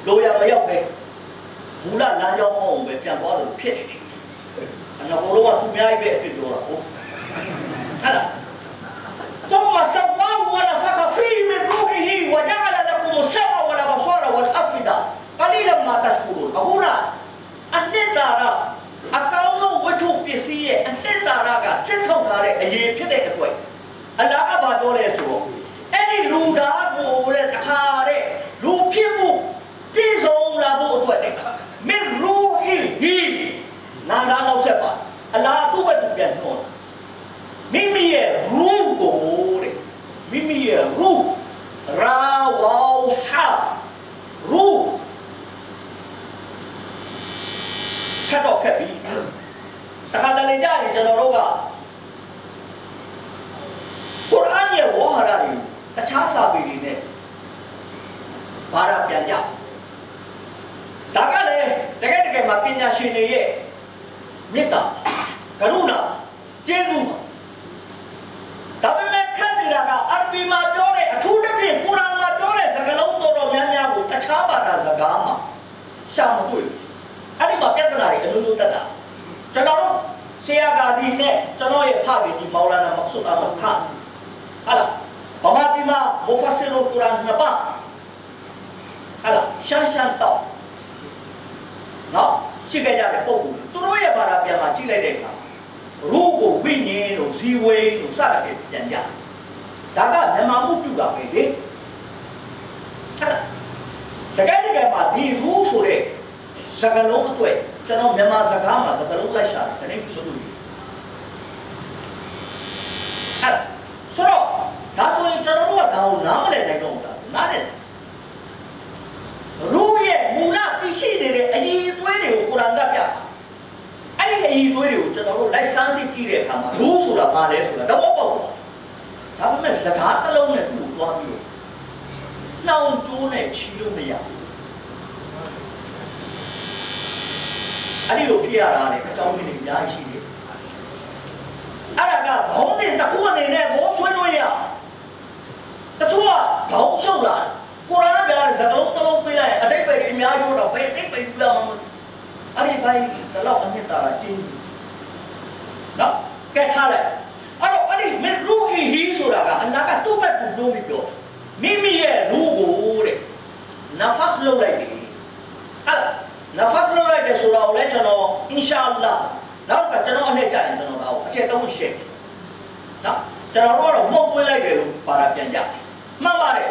လိုရမရောက်ပဲမူလလမ်းကြောင်းအောင်ပဲပြန်သွားတယ်ဖြစ်နေတယ်အနောက်ဘလောကသူများကြီးပဲအဖြစ်ပြောတာဟုတ်ဟာလား ثم سواه ونفخ فيه من روحه وجعل لكم السمع والابصار والافئده قليلا ما تشكرون အခုနအနှစ်သာရအကောင်းဆုံးဝတ္ထုပစ္စည်းရဲ့အနှစ်သာရကစစ်ထုတ်ထားတဲ့အရေးဖြစ်တဲ့အတွက် အလ္လာဟ်ကဘာပြောလဲဆိုတော့အဲ့ဒီလူသားကိုတဲ့တခါတဲ့လူဖြစ်မှုပြည့်စုံလာဖို့အတွက်တဲ့မင်ရူဟီဟီနာနာနောက်ဆက်ပါအလ္လာဟ်သူ့ဘက်သူပြန်နှောမိမိရဲ့ရူးကိုတဲ့မိမိရဲ့ရူးရာဝါဟာရူးခတ်တော့ခက်ပြီတခါတလေကြာရင်ကျွန်တော်တို့က ကုရ်အာန်ရဲ့ဝေါ်ဟာရတွေတခြားစာပေတွေနဲ့ဘာသာပြန်ကြဒါကလည်းတကယ်တကယ်မှာပညာရှင်တွေရဲ့မေတ္တာကရုဏာကျေးဇူးပါဒါပေမဲ့ခက်နေတာကအာရဘီမှာပြောတဲ့အထူးသဖြင့်ကုရ်အာန်မှာပြောတဲ့စကားလုံးတော်တော်များများကိုတခြားဘာသာစကားမှာရှာမတွေ့ဘူးအဲ့ဒီမှာပြဿနာတွေအလုံးလုံးတက်တာကျွန်တော်တို့ဆရာကာဒီနဲ့ကျွန်တော်ရဲ့ဖခင်ကြီးမောင်လာနာမက်ဆုတ်အမတ်ခ န်ဟာလားဗမာပြည်မှာမူဖာဆီရုလ်ကုရ်အာန်နှစ်ပါးဟာလားရှမ်းရှမ်းတော့နော်ရှိခဲ့ကြတဲ့ပုံကူသူတို့ရဲ့ဘာသာပြန်မှာကြည့်လိုက်တဲ့အခါရူကိုဝိညာဉ်လို့ဇီဝေလို့စသဖြင့်ပြန်ကြဒါကမြန်မာမှုပြုတာပဲလေဟုတ်လားတကယ်တကယ်မှာဒီရူးဆိုတဲ့စကလုံးအတွက်ကျွန်တော်မြန်မာစကားမှာစကလုံးလိုက်ရှာတယ်တနေ့ဆိုလို့ဟာဆိုတော့ ဒါဆိုရင်ကျွန်တော်တို့ကဒါကိုနားမလည်နိုင်တော့ဘူးလားနားလည်ရူးရဲ့မူလသိရှိနေတဲ့အရေးသွေးတွေကိုကုရ်အာန်ကပြအဲ့ဒီအရေးသွေးတွေကိုကျွန်တော်တို့လိုက်စမ်းစစ်ကြည့်တဲ့အခါမှာရူးဆိုတာဘာလဲဆိုတာတော့ပေါ့ပေါ့ဒါပေမဲ့စကားတစ်လုံးနဲ့သူ့ကိုတွားပြီးတော့နှောင်ကျိုးနဲ့ချီလို့မရဘူးအဲ့ဒီလိုဖြစ်ရတာလေအကြောင်းရင်းတွေအများကြီးရှိတယ်အဲ့ဒါကခေါင်းနဲ့တစ်ခုအနေနဲ့ဘောဆွေးနွေးရ တချို့ကခေါင်းရှုပ်လာကိုရမ်းပြတဲ့စကားလုံးတစ်လုံးပေးလိုက်အတိတ်ပဲအများကြီးတော့ဘယ်အတိတ်ပဲပြရမှာအဲ့ဒီဘိုင်းတော့အနှစ်သာရကျင်းပြီနော်ကဲထားလိုက်အဲ့တော့အဲ့ဒီမရူဟီဟီဆိုတာကအနာကသူ့ဘက်ကိုလုံးပြီးပြောမိမိရဲ့ရူကိုတဲ့နဖတ်လုပ်လိုက်ပြီအဲ့နဖတ်လုပ်လိုက်တယ်ဆိုတော့လည်းကျွန်တော်အင်ရှာအလ္လာနောက်ကကျွန်တော်အလှည့်ကြရင်ကျွန်တော်တော့အကျက်တုံးရှင်းနော်ကျွန်တော်တို့ကတော့မှုတ်ပွေးလိုက်တယ်လို့ပါတာပြန်ကြတယ် မှန်ပါတယ်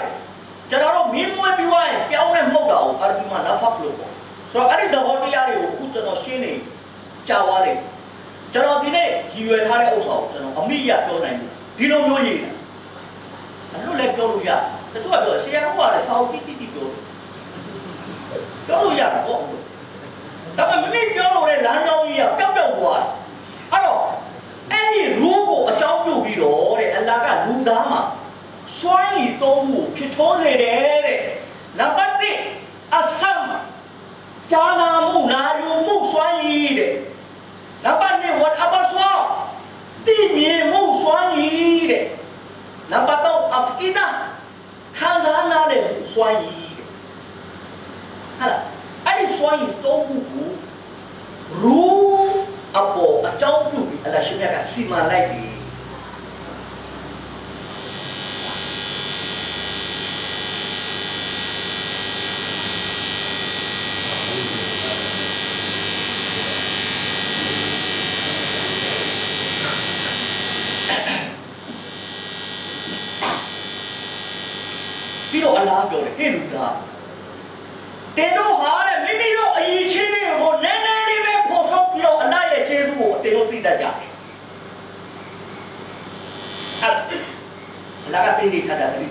ကျွန်တော်တို့မင်းမွေးပြီးွားရင်ပြောင်းနဲ့မှုတ်တာကိုအာရဘီမှာနဖတ်လို့ပေါ့ဆိုတော့အဲ့ဒီသဘောတရားတွေကိုအခုကျွန်တော်ရှင်းနေကြာသွားလိမ့်ကျွန်တော်ဒီနေ့ရည်ရွယ်ထားတဲ့ဥစ္စာကိုကျွန်တော်အမိရပြောနိုင်ဘူးဒီလိုမျိုးရေးတာအဲ့လိုလည်းပြောလို့ရတချို့ကပြောဆရာကလည်းစာအုပ်ကြည့်ကြည့်ကြည့်ပြောတယ်ပြောလို့ရတာပေါ့ဒါပေမဲ့မိမိပြောလို့တဲ့လမ်းကြောင်းကြီးကပျောက်ပျောက်သွားတယ်အဲ့တော့အဲ့ဒီရူးကိုအကြောင်းပြုပြီးတော့တဲ့အလ္လာဟ်ကလူသားမှာ စွမ်းရည်သုံးခုဖြစ်ထွန်းစေတယ်တဲ့နံပါတ်1အဆမ်ဂျာနာမှုနာယူမှုစွမ်းရည်တဲ့နံပါတ်2ဝတ်အဘဆွာတိမြင်မှုစွမ်းရည်တဲ့နံပါတ်3အဖ်အီဒါခံစားနာလေမှုစွမ်းရည်တဲ့ဟာလားအဲ့ဒီစွမ်းရည်သုံးခုကိုရူးအပေါ်အကြောင်းပြုပြီးအလ္လာဟ်ရှင်မြတ်ကစီမံလိုက်ပြီပြီး တော့အလားပြောတယ်ဟေ့လူသားတင်တို့ဟာတဲ့မိမိတို့အရင်ချင်းတွေကိုနည်းနည်းလေးပဲဖော်ထုတ်ပြီးတော့အလားရဲ့ကျေးဇူးကိုအတင်တို့သိတတ်ကြတယ်ဟာအလားကတိတ်တိတ်ထတာတတိ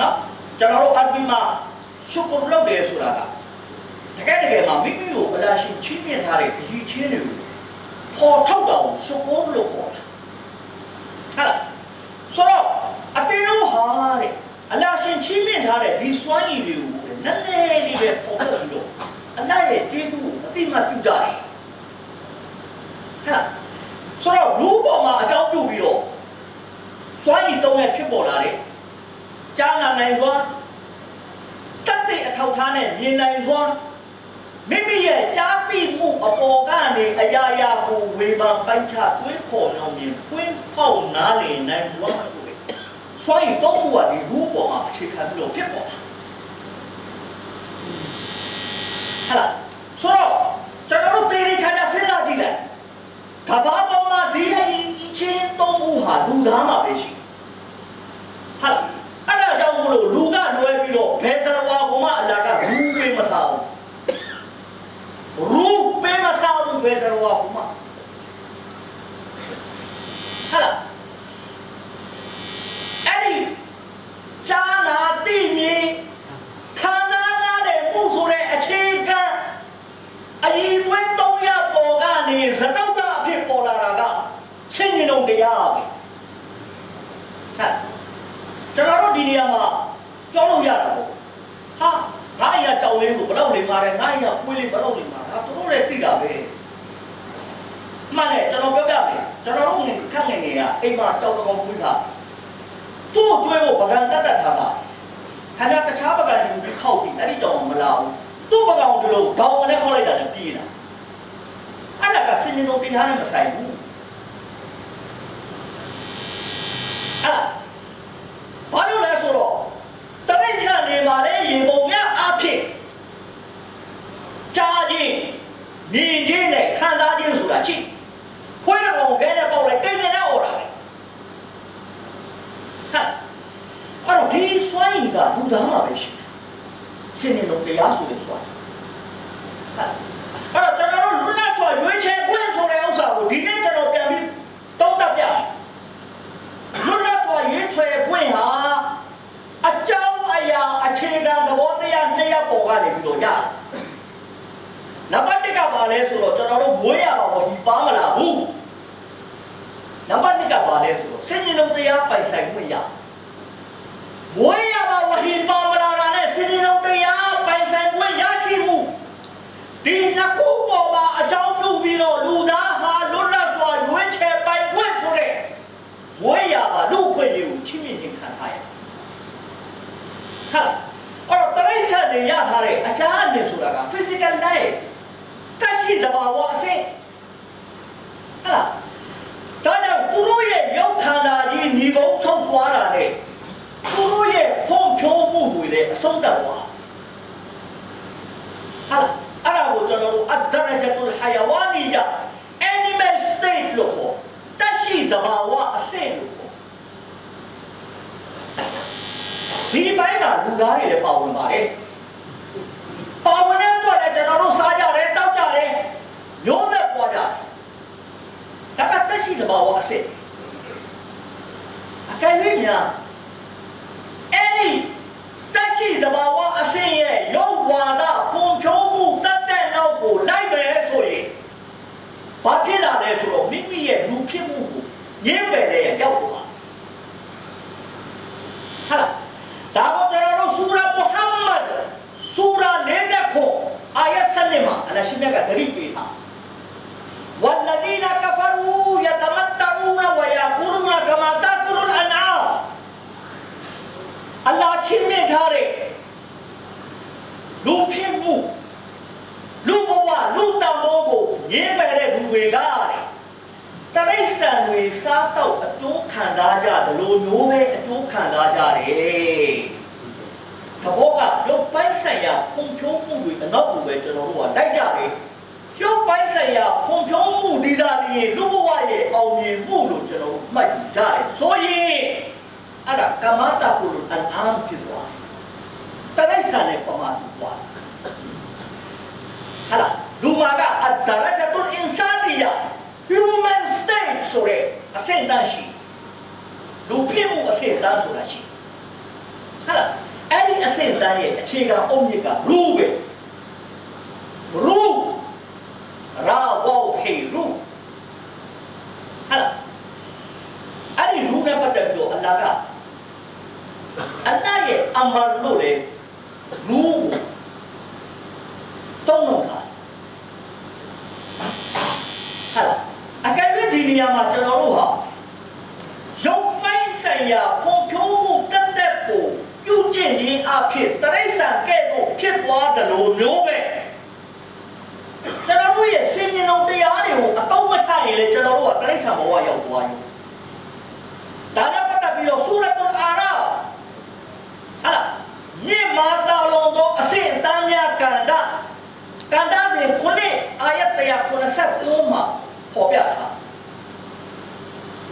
နော်ကျွန်တော်တို့အဘိမာရှုကရလုပ်တယ်ဆိုတာကတကယ်တကယ်မှာမိမိတို့အလားရှိချင်းမြင်ထားတဲ့အရင်ချင်းတွေကိုဖော်ထုတ်တော့ရှုကရလို့ခေါ်တာဟာဆိုတော့အတင်တို့ဟာတဲ့ အလားရှင်ချင်းမြင်ထားတဲ့ဒီစွမ်းရည်တွေကိုနည်းနည်းလေးပဲပေါ်ပေါ်ပြီးတော့အလတ်ရဲ့ကျေးဇူးကိုအတိမတ်ပြုကြတယ်ဟဲ့ဆိုတော့လူပေါ်မှာအကြောင်းပြုပြီးတော့စွမ်းရည်တုံးနဲ့ဖြစ်ပေါ်လာတဲ့ကြားနာနိုင်စွာတတ်တဲ့အထောက်ထားနဲ့မြင်နိုင်စွာမိမိရဲ့ကြားသိမှုအပေါ်ကနေအရာရာကိုဝေဖန်ပိုက်ချတွေးခေါ်နှောင်မြင်ဖွင့်ဖောက်နားလည်နိုင်စွာဆိုတဲ့ စွမ်းရည်တုံးမှုကဒီလူပေါ်မှာအခြေခံပြီးတော့ဖြစ်ပေါ်လာဟလာဆိုတော့ကျွန်တော်တို့တေးလေးချာချာစဉ်းစားကြည့်လိုက်ကဘာပေါ်မှာဒီအချင်းသုံးခုဟာလူသားမှာပဲရှိဟလာအဲ့ဒါကြောင့်မလို့လူကလွယ်ပြီးတော့ဘယ်တော်ဝါကမှအလာကရူးပေးမထားဘူးရူးပေးမထားဘူးဘယ်တော်ဝါကမှဟလာ အဲ့ဒီဈာနာတိမြေခံစားနာတဲ့မှုဆိုတဲ့အခြေခံအရင်သွင်း300ပေါ်ကနေသတောက်တာအဖြစ်ပေါ်လာတာကဆင်ញင်ုံတရားပဲဟဲ့ကျွန်တော်တို့ဒီနေရာမှာကြောက်လို့ရတာပေါ့ဟာငါအရာကြောင်လေးကိုဘယ်တော့လိမ္မာတယ်ငါအရာဖွေးလေးဘယ်တော့လိမ္မာဒါတို့လည်းသိတာပဲမှန်တယ်ကျွန်တော်ပြောပြမယ်ကျွန်တော်တို့ငယ်ခန့်ငယ်ငယ်ကအိမ်မှာကြောက်တကောင်ဖွေးတာ သူ့ကိုကျွေးဖို့ပကံတတ်တတ်ထားတာခန္ဓာတခြားပကံယူပြီးခောက်ပြီးအဲ့ဒီတောင်မလာဘူးသူ့ပကံကိုဒီလိုဒေါင်းနဲ့ခောက်လိုက်တာလည်းပြေးလာအဲ့ဒါကစင်ရင်တို့တရားနဲ့မဆိုင်ဘူးအဲ့ဘာလို့လဲဆိုတော့တရိစ္ဆာန်နေမှာလဲရေပုံရအဖြစ်ကြားခြင်းမြင်ခြင်းနဲ့ခံစားခြင်းဆိုတာရှိခွေးတော်ကဲနဲ့ပေါက်လိုက်တင်းတင်းနဲ့អော်တာပဲဟာအဲ့ တော့ဒီစွမ်းရည်ကလူသားမှာပဲရှိတယ်စင်နေလုံးတရားဆိုတယ်ဆိုတာအဲ့တော့ကျွန်တော်တို့လူလက်ဆိုရွေးချယ်ခွင့်ဆိုတဲ့ဥစ္စာကိုဒီနေ့ကျွန်တော်ပြန်ပြီးတောင်းတပြလူလက်ဆိုရွေးချယ်ခွင့်ဟာအကြောင်းအရာအခြေခံသဘောတရားနှစ်ရပ်ပေါ်ကနေပြီးတော့ရတယ်နံပါတ်1ကဘာလဲဆိုတော့ကျွန်တော်တို့မွေးရပါဘောဒီပါမလာဘူးနံပါတ်2ကဘာလဲဆိုတော့စင်ရင်လုံးတရားပိုင်ဆိုင်ခွင့်ရ မွေးရပါဝဟီပါမလာတာနဲ့စင်ရင်လုံးတရားပိုင်ဆိုင်ခွင့်ရရှိမှုဒီနှစ်ခုပေါ်မှာအကြောင်းပြုပြီးတော့လူသားဟာလွတ်လပ်စွာရွေးချယ်ပိုင်ခွင့်ဆိုတဲ့မွေးရပါလူခွင့်တွေကိုချင်းမြင့်ခြင်းခံထားရတယ်ဟာအဲ့တော့တရိစ္ဆာန်တွေရထားတဲ့အချားအနေဆိုတာက physical life တက်ရှိတဘာဝအစစ်ဟဲ့လားဒါကြောင့်သူတို့ရဲ့ရုပ်ခန္ဓာကြီးညီကုန်းချုပ်သွားတာနဲ့သူ တို့ရဲ့ဖုံဖြိုးမှုတွေလည်းအဆုံးသတ်သွားဟာအဲ့ဒါကိုကျွန်တော်တို့အဒရဂျတုလ်ဟယဝါနီယာ animal state လို့ခေါ်တက်ရှိတဘာဝအစစ်လို့ခေါ်ဒီဘိုင်းမှာလူသားတွေလည်းပါဝင်ပါတယ်ပါဝင်တဲ့အတွက်လည်းကျွန်တော်တို့စားကြတယ်တောက်ကြတယ်မျိုးသက်ပေါ်ကြတယ်ဒါကတက်ရှိတဘာဝအစစ်အကယ်၍များအဲ့ဒီ တက်ရှိတဘာဝအစစ်ရဲ့ရုပ်ဝါဒပုံဖြိုးမှုတက်တဲ့နောက်ကိုလိုက်မယ်ဆိုရင်ဘာဖြစ်လာလဲဆိုတော့မိမိရဲ့လူဖြစ်မှုကိုရင်းပယ်လေရောက်သွားဟာဒါကိုကျွန်တော်တို့ဆူရာမုဟမ္မဒ်ဆူရာ40ခုအာယတ်7မှာအလရှိမြတ်ကတရိပ်ပေးထား والذين كفروا يتمتعون ويأكلون كما تأكل الأنعام အလ္လာဟ်ချင်းမြင့်ထားတဲ့လူဖြစ်မှုလူဘဝလူတန်ဖိုးကိုရင်းပယ်တဲ့လူတွေကတဲ့တရိစ္ဆာန်တွေစားတော့အကျိုးခံစားကြတယ်လို့မျိုးပဲအကျိုးခံစားကြတယ်သဘောကရုပ်ပိုင်းဆိုင်ရာဖွံ့ဖြိုးမှုတွေအနောက်ကိုပဲကျွန်တော်တို့ကလိုက်ကြတယ်ရုပ်ပိုင်းဆိုင်ရာဖွံ့ဖြိုးမှုဒီသာလျင်လူဘဝရဲ့အောင်မြင်မှုလို့ကျွန်တော်မှတ်ကြတယ်ဆိုရင် အဲ့ဒါကမ္မတာကုလအန်အမ်ဖြစ်သွားတယ်တရိစ္ဆာန်နဲ့ပမာတူသွားဟာလားလူမာကအဒရဂျတုလ်အင်ဆာနီယာ human state ဆိုတဲ့အဆင့်တန်းရှိလူဖြစ်မှုအဆင့်တန်းဆိုတာရှိဟာလားအဲ့ဒီအဆင့်တန်းရဲ့အခြေခံအုတ်မြစ်က rule ပဲ rule ရာဝေါဟေရူဟာလားအဲ့ဒီ rule နဲ့ပတ်သက်ပြီးတော့အလ္လာဟ်က အလ္လာဟ်ရဲ့အမရလို့လေ rule ကိုတုံးလုံးတာဟာလားအကယ်၍ဒီနေရာမှာကျွန်တော်တို့ဟာရုပ်ပိုင်းဆိုင်ရာဖွံ့ဖြိုးမှုတက်တက်ကိုပြုကျင့်ခြင်းအဖြစ်တရိစ္ဆာန်ကဲ့သို့ဖြစ်သွားတယ်လို့မျိုးပဲကျွန်တော်တို့ရဲ့စင်ရင်လုံးတရားတွေကိုအတော့မချရင်လေကျွန်တော်တို့ကတရိစ္ဆာန်ဘဝရောက်သွားရင်ဒါနဲ့ပတ်သက်ပြီးတော့ဆူရတ်အလ်အာရာ ဟာလားမြင့်မာတာလုံးသောအဆင့်အတန်းများကန္တာကန္တာစဉ်ခုနှစ်အာယတ်189မှာဖော်ပြထား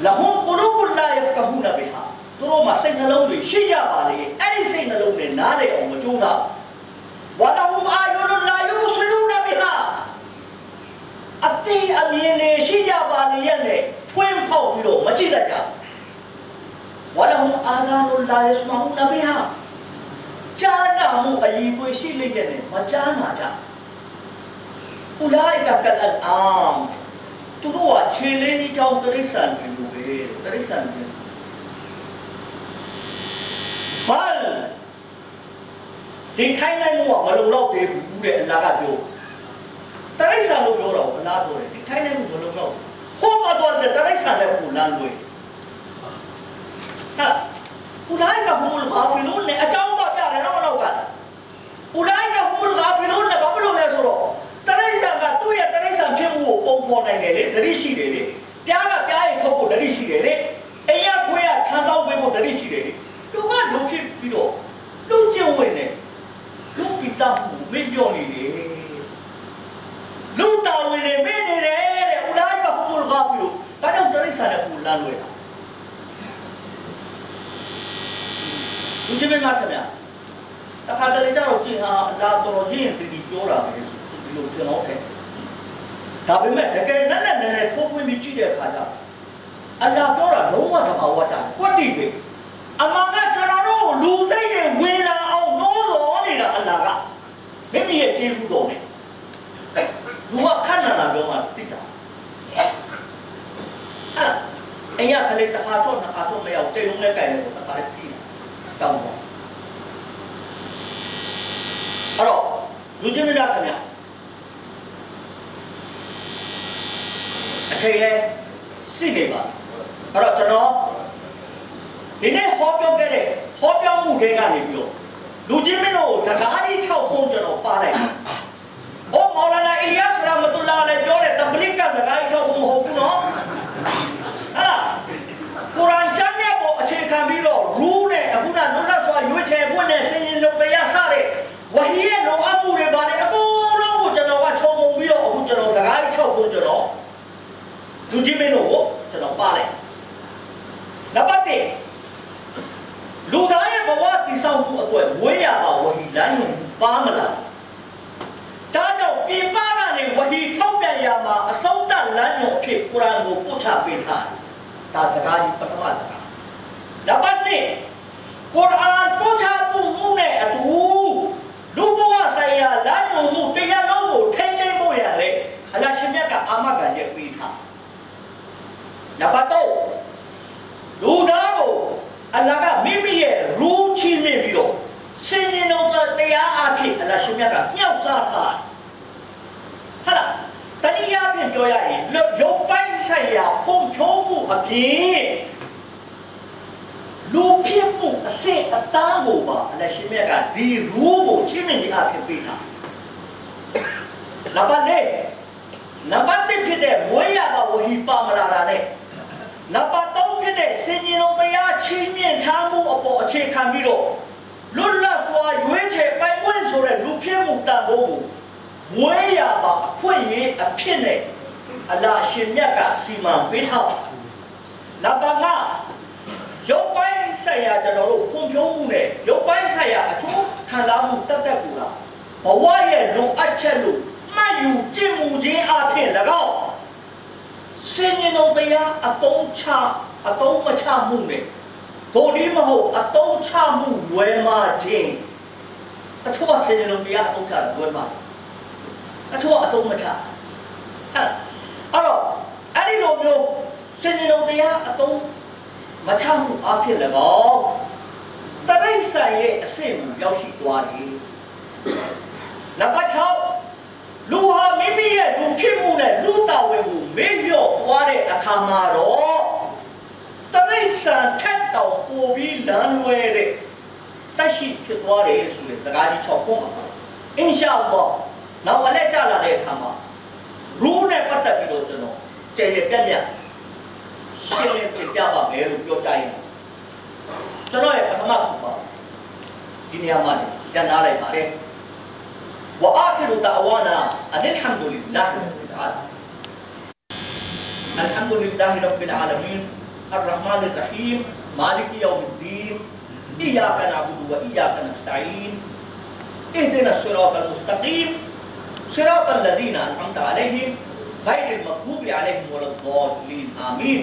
လဟွမ်ကူလူဘလာယဖကဟူနဘီဟာသူတို့မှာစိတ်နှလုံးတွေရှိကြပါလေအဲ့ဒီစိတ်နှလုံးတွေနားလေအောင်မကြိုးစားဝလဟွမ်အာယုလလာယုဘဆလူနဘီဟာအတိအမြင်တွေရှိကြပါလေရဲ့နဲ့ဖွင့်ဖောက်ပြီးတော့မကြည့်တတ်ကြဝလဟွမ်အာဂါနုလာယစမဟူနဘီဟာ ကြားနာမှုအည်ပွေရှိလိမ့်ရဲ့နဲ့မကြားနာကြဥလာအိကကလ်အမ်သူတို့ကခြေလေးကြောင့်တရိစ္ဆာန်တွေလိုပဲတရိစ္ဆာန်တွေဘာဒီခိုင်းနိုင်မှုကမလုံလောက်သေးဘူးတဲ့အလ္လာဟ်ကပြောတရိစ္ဆာန်လို့ပြောတော့အလ္လာဟ်ပြောတယ်ဒီခိုင်းနိုင်မှုမလုံလောက်ဟိုမှာတော့တရိစ္ဆာန်လည်းပူလန်းလို့ဟာ ဥလာအိကဟူမလ်ဂါဖီလူန်နဲ့အကြောင်းကပြတယ်နော်မနောက်ကဥလာအိကဟူမလ်ဂါဖီလူန်နဲ့ဘာလို့လဲဆိုတော့တရိစ္ဆာန်ကသူ့ရဲ့တရိစ္ဆာန်ဖြစ်မှုကိုပုံပေါ်နိုင်တယ်လေတတိရှိတယ်လေပြားကပြားရင်ထုတ်ဖို့တတိရှိတယ်လေအိမ်ရခွေးကခြံသောက်ပေးဖို့တတိရှိတယ်လေသူကလူဖြစ်ပြီးတော့လူကျင့်ဝင်တယ်လူပိတမှုမေ့လျော့နေတယ်လူတာဝင်နေမေ့နေတယ်တဲ့ဥလာကဟူမူလ်ဂါဖီလူဒါကြောင့်တရိစ္ဆာန်နဲ့ပူလန်းလွယ်တာ လူချင်းမမခင်ဗျာတခါတလေကျတော့ကြင်ဟာအလားတော်ရင်းတီတီပြောတာပဲဒီလိုကျွန်တော်ထင်ဒါပေမဲ့တကယ်နဲ့နဲ့နဲ့ထိုးထွင်းပြီးကြည့်တဲ့အခါကျအလားပြောတာလုံးဝတဘာဝကြတယ်ကွတ်တိပဲအမှန်ကကျွန်တော်တို့လူစိတ်တွေဝင်လာအောင်နိုးတော်နေတာအလားကမိမိရဲ့ကျေးဇူးတော်နဲ့လူကခဏနာပြောမှတိတာအဲ့အရင်ကလေးတစ်ခါတော့နှစ်ခါတော့မရောက်ချိန်လုံးနဲ့ကြိုင်လို့တစ်ခါလေးပြီးတာ ကြောင်းပေါ့အဲ့တော့လူချင်းမင်းသားခင်ဗျာအချိန်လဲစိနေပါအဲ့တော့ကျွန်တော်ဒီနေ့ဟောပြောခဲ့တဲ့ဟောပြောမှုတွေကနေပြီးတော့လူချင်းမင်းတို့စကားကြီး6ဖုန်းကျွန်တော်ပါလိုက်ဟောမော်လာနာအီလီယာစ်ရာမတူလာလည်းပြောတယ်တဘလစ်ကစကားကြီး6ဖုန်းမဟုတ်ဘူးနော်ဟာကုရ်အာန်ကျမ်းမြတ်ပေါ် အခြေခံပြီးတော့ rule နဲ့အခုနလွတ်လပ်စွာရွေးချယ်ဖို့နဲ့စင်ရင်လုံးတရားစတဲ့ဝဟီရဲ့လုံအပ်မှုတွေပါတယ်အကုန်လုံးကိုကျွန်တော်ကခြုံငုံပြီးတော့အခုကျွန်တော်စကားကြီး6ဖုန်းကျွန်တော်လူချင်းမင်းတို့ကိုကျွန်တော်ပါလိုက်နံပါတ်1လူသားရဲ့ဘဝတည်ဆောက်မှုအတွက်ဝေးရပါဝဟီလမ်းညွန်ပါမလားဒါကြောင့်ပြင်ပကနေဝဟီထုတ်ပြန်ရမှာအဆုံးသတ်လမ်းညွန်အဖြစ်ကုရ်အာန်ကိုပို့ချပေးထားတယ်ဒါစကားကြီးပထမစကား နံပါတ်2ကုရ်အာန်ပို့ချမှုမှုနဲ့အတူလူဘဝဆိုင်ရာလမ်းညွန်မှုတရားလုံးကိုထိန်းသိမ်းဖို့ရလေအလရှင်မြတ်ကအာမခံချက်ပေးထားနံပါတ်3လူသားကိုအလ္လာဟ်ကမိမိရဲ့ရူးချီးမြှင့်ပြီးတော့စင်ရင်တော်တရားအဖြစ်အလ္လာဟ်ရှင်မြတ်ကမြောက်စားထားဟာလားတနည်းအားဖြင့်ပြောရရင်ရုပ်ပိုင်းဆိုင်ရာဖုံဖြိုးမှုအပြင်လူဖြစ်မှုအစစ်အသားကိုပါအ လ္လာဟ်ရှင်မြတ်ကဒီရူးကိုချီးမြှင့်ခြင်းအဖြစ်ပေးထားနံပါတ်၄နံပါတ်1ဖြစ်တဲ့မွေးရပါဝဟီပါမလာတာနဲ့နံပါတ်3ဖြစ်တဲ့စင်ကြီးလုံးတရားချီးမြှင့်ထားမှုအပေါ်အခြေခံပြီးတော့လွတ်လပ်စွာရွေးချယ်ပိုင်ခွင့်ဆိုတဲ့လူဖြစ်မှုတန်ဖိုးကိုမွေးရပါအခွင့်အရေးအဖြစ်နဲ့အလာရှင်မြတ်ကစီမံပေးထားပါနံပါတ်5ရုပ်ပိုင်း ဆိုင်ရာကျွန်တော်တို့ဖွံ့ဖြိုးမှုနဲ့ရုပ်ပိုင်းဆိုင်ရာအကျိုးခံစားမှုတတ်တတ်ကူလားဘဝရဲ့လုံအပ်ချက်လို့မှတ်ယူကြင်မှုခြင်းအဖြစ်၎င်းစင်ရင်တော်တရားအတုံးချအတုံးမချမှုနဲ့ဒိုဒီမဟုတ်အတုံးချမှုဝယ်မှခြင်းတချို့ကစင်ရင်တော်တရားအတုံးချဝယ်မှတချို့ကအတုံးမချဟဲ့အဲ့တော့အဲ့ဒီလိုမျိုးစင်ရင်တော်တရားအတုံး မချမှုအဖြစ်၎င်းတရိစ္ဆာန်ရဲ့အဆင့်ကိုရောက်ရှိသွားတယ်နံပါတ်6လူဟာမိမိရဲ့လူဖြစ်မှုနဲ့လူတာဝန်ကိုမေ့လျော့သွားတဲ့အခါမှာတော့တရိစ္ဆာန်ထက်တောင်ပိုပြီးလမ်းလွဲတဲ့တက်ရှိဖြစ်သွားတယ်ဆိုတဲ့စကားကြီး6ခုပါအင်ရှာအလ္လာဟ်နောက်အလက်ကြလာတဲ့အခါမှာရူးနဲ့ပတ်သက်ပြီးတော့ကျွန်တော်ကြည်ရပြတ်ပြတ် 信念一点嘛没有就在，这那也他妈不嘛，今天嘛要拿来嘛嘞。وآخر دعوانا أن الحمد لله رب العالمين الحمد لله رب العالمين الرحمن الرحيم مالك يوم الدين إياك نعبد وإياك نستعين اهدنا الصراط المستقيم صراط الذين أنعمت عليهم غير المغضوب عليهم ولا الضالين آمين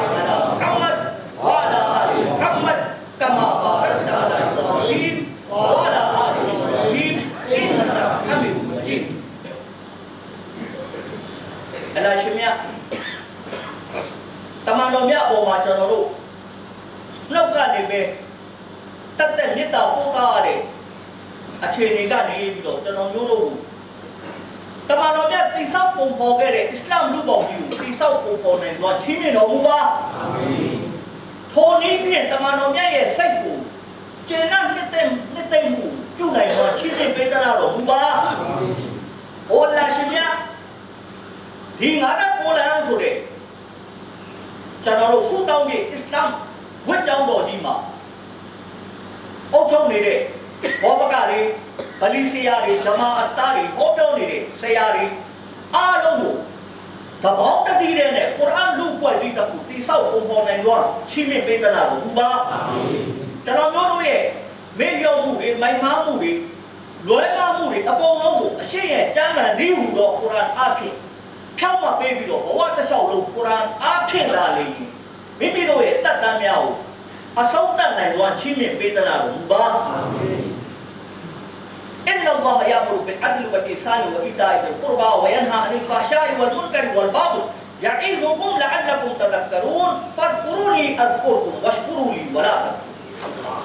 တ်ကနေပဲတတ်တဲ့မေတ္တာပို့ကားရတဲ့အခြေအနေကနေပြီးတော့ကျွန်တော်မျိုးတို့ကိုတမန်တော်မြတ်တိဆောက်ပုံပေါ်ခဲ့တဲ့အစ္စလာမ်လူပေါင်းကြီးကိုတိဆောက်ပုံပေါ်နိုင်တော့ချင်းမြင်တော်မူပါအာမင်ထိုနည်းဖြင့်တမန်တော်မြတ်ရဲ့စိတ်ကိုကျေနပ်နှစ်သိမ့်နှစ်သိမ့်မှုပြုနိုင်တော့ချင်းချင်းပေးတတ်တော်မူပါအာမင်ဟောလာရှင်မြတ်ဒဒီငါနဲ့ပိုလန်ဆိုတဲ့ကျွန်တော်တို့ဆူတောင်းရဲ့အစ္စလာမ် ဝတ်ကြောင်းတော်ကြီးမှာအုပ်ချုပ်နေတဲ့ဘောပကတွေဗလီဆရာတွေဂျမာအတ်သားတွေဟောပြောနေတဲ့ဆရာတွေအားလုံးကိုတဘောတတိတဲ့နဲ့ကုရ်အာန်လူပွဲကြီးတစ်ခုတိဆောက်ပုံပေါ်နိုင်တော့ရှိမြင့်ပေးသနာတော်ဘုရားအာမင်ကျွန်တော်တို့ရဲ့မေ့လျော့မှုတွေမိုက်မားမှုတွေလွဲမှားမှုတွေအကုန်လုံးကိုအရှိရဲ့ကျမ်းဂန်ဒီဟူသောကုရ်အာန်အဖြစ်ဖြောင်းမပေးပြီးတော့ဘဝတစ်လျှောက်လုံးကုရ်အာန်အဖြစ်လာလေ မိမိတို့ရဲ့တတ်တမ်းများကိုအဆုံးသတ်နိုင်သောချင်းမြင့်ပေးသနာတော်ဘုရားအာမင် إن الله يأمر بالعدل والإحسان وإيتاء ذي القربى وينهى عن الفحشاء والمنكر والبغي يعظكم لعلكم تذكرون فاذكروني أذكركم واشكروا لي ولا تكفرون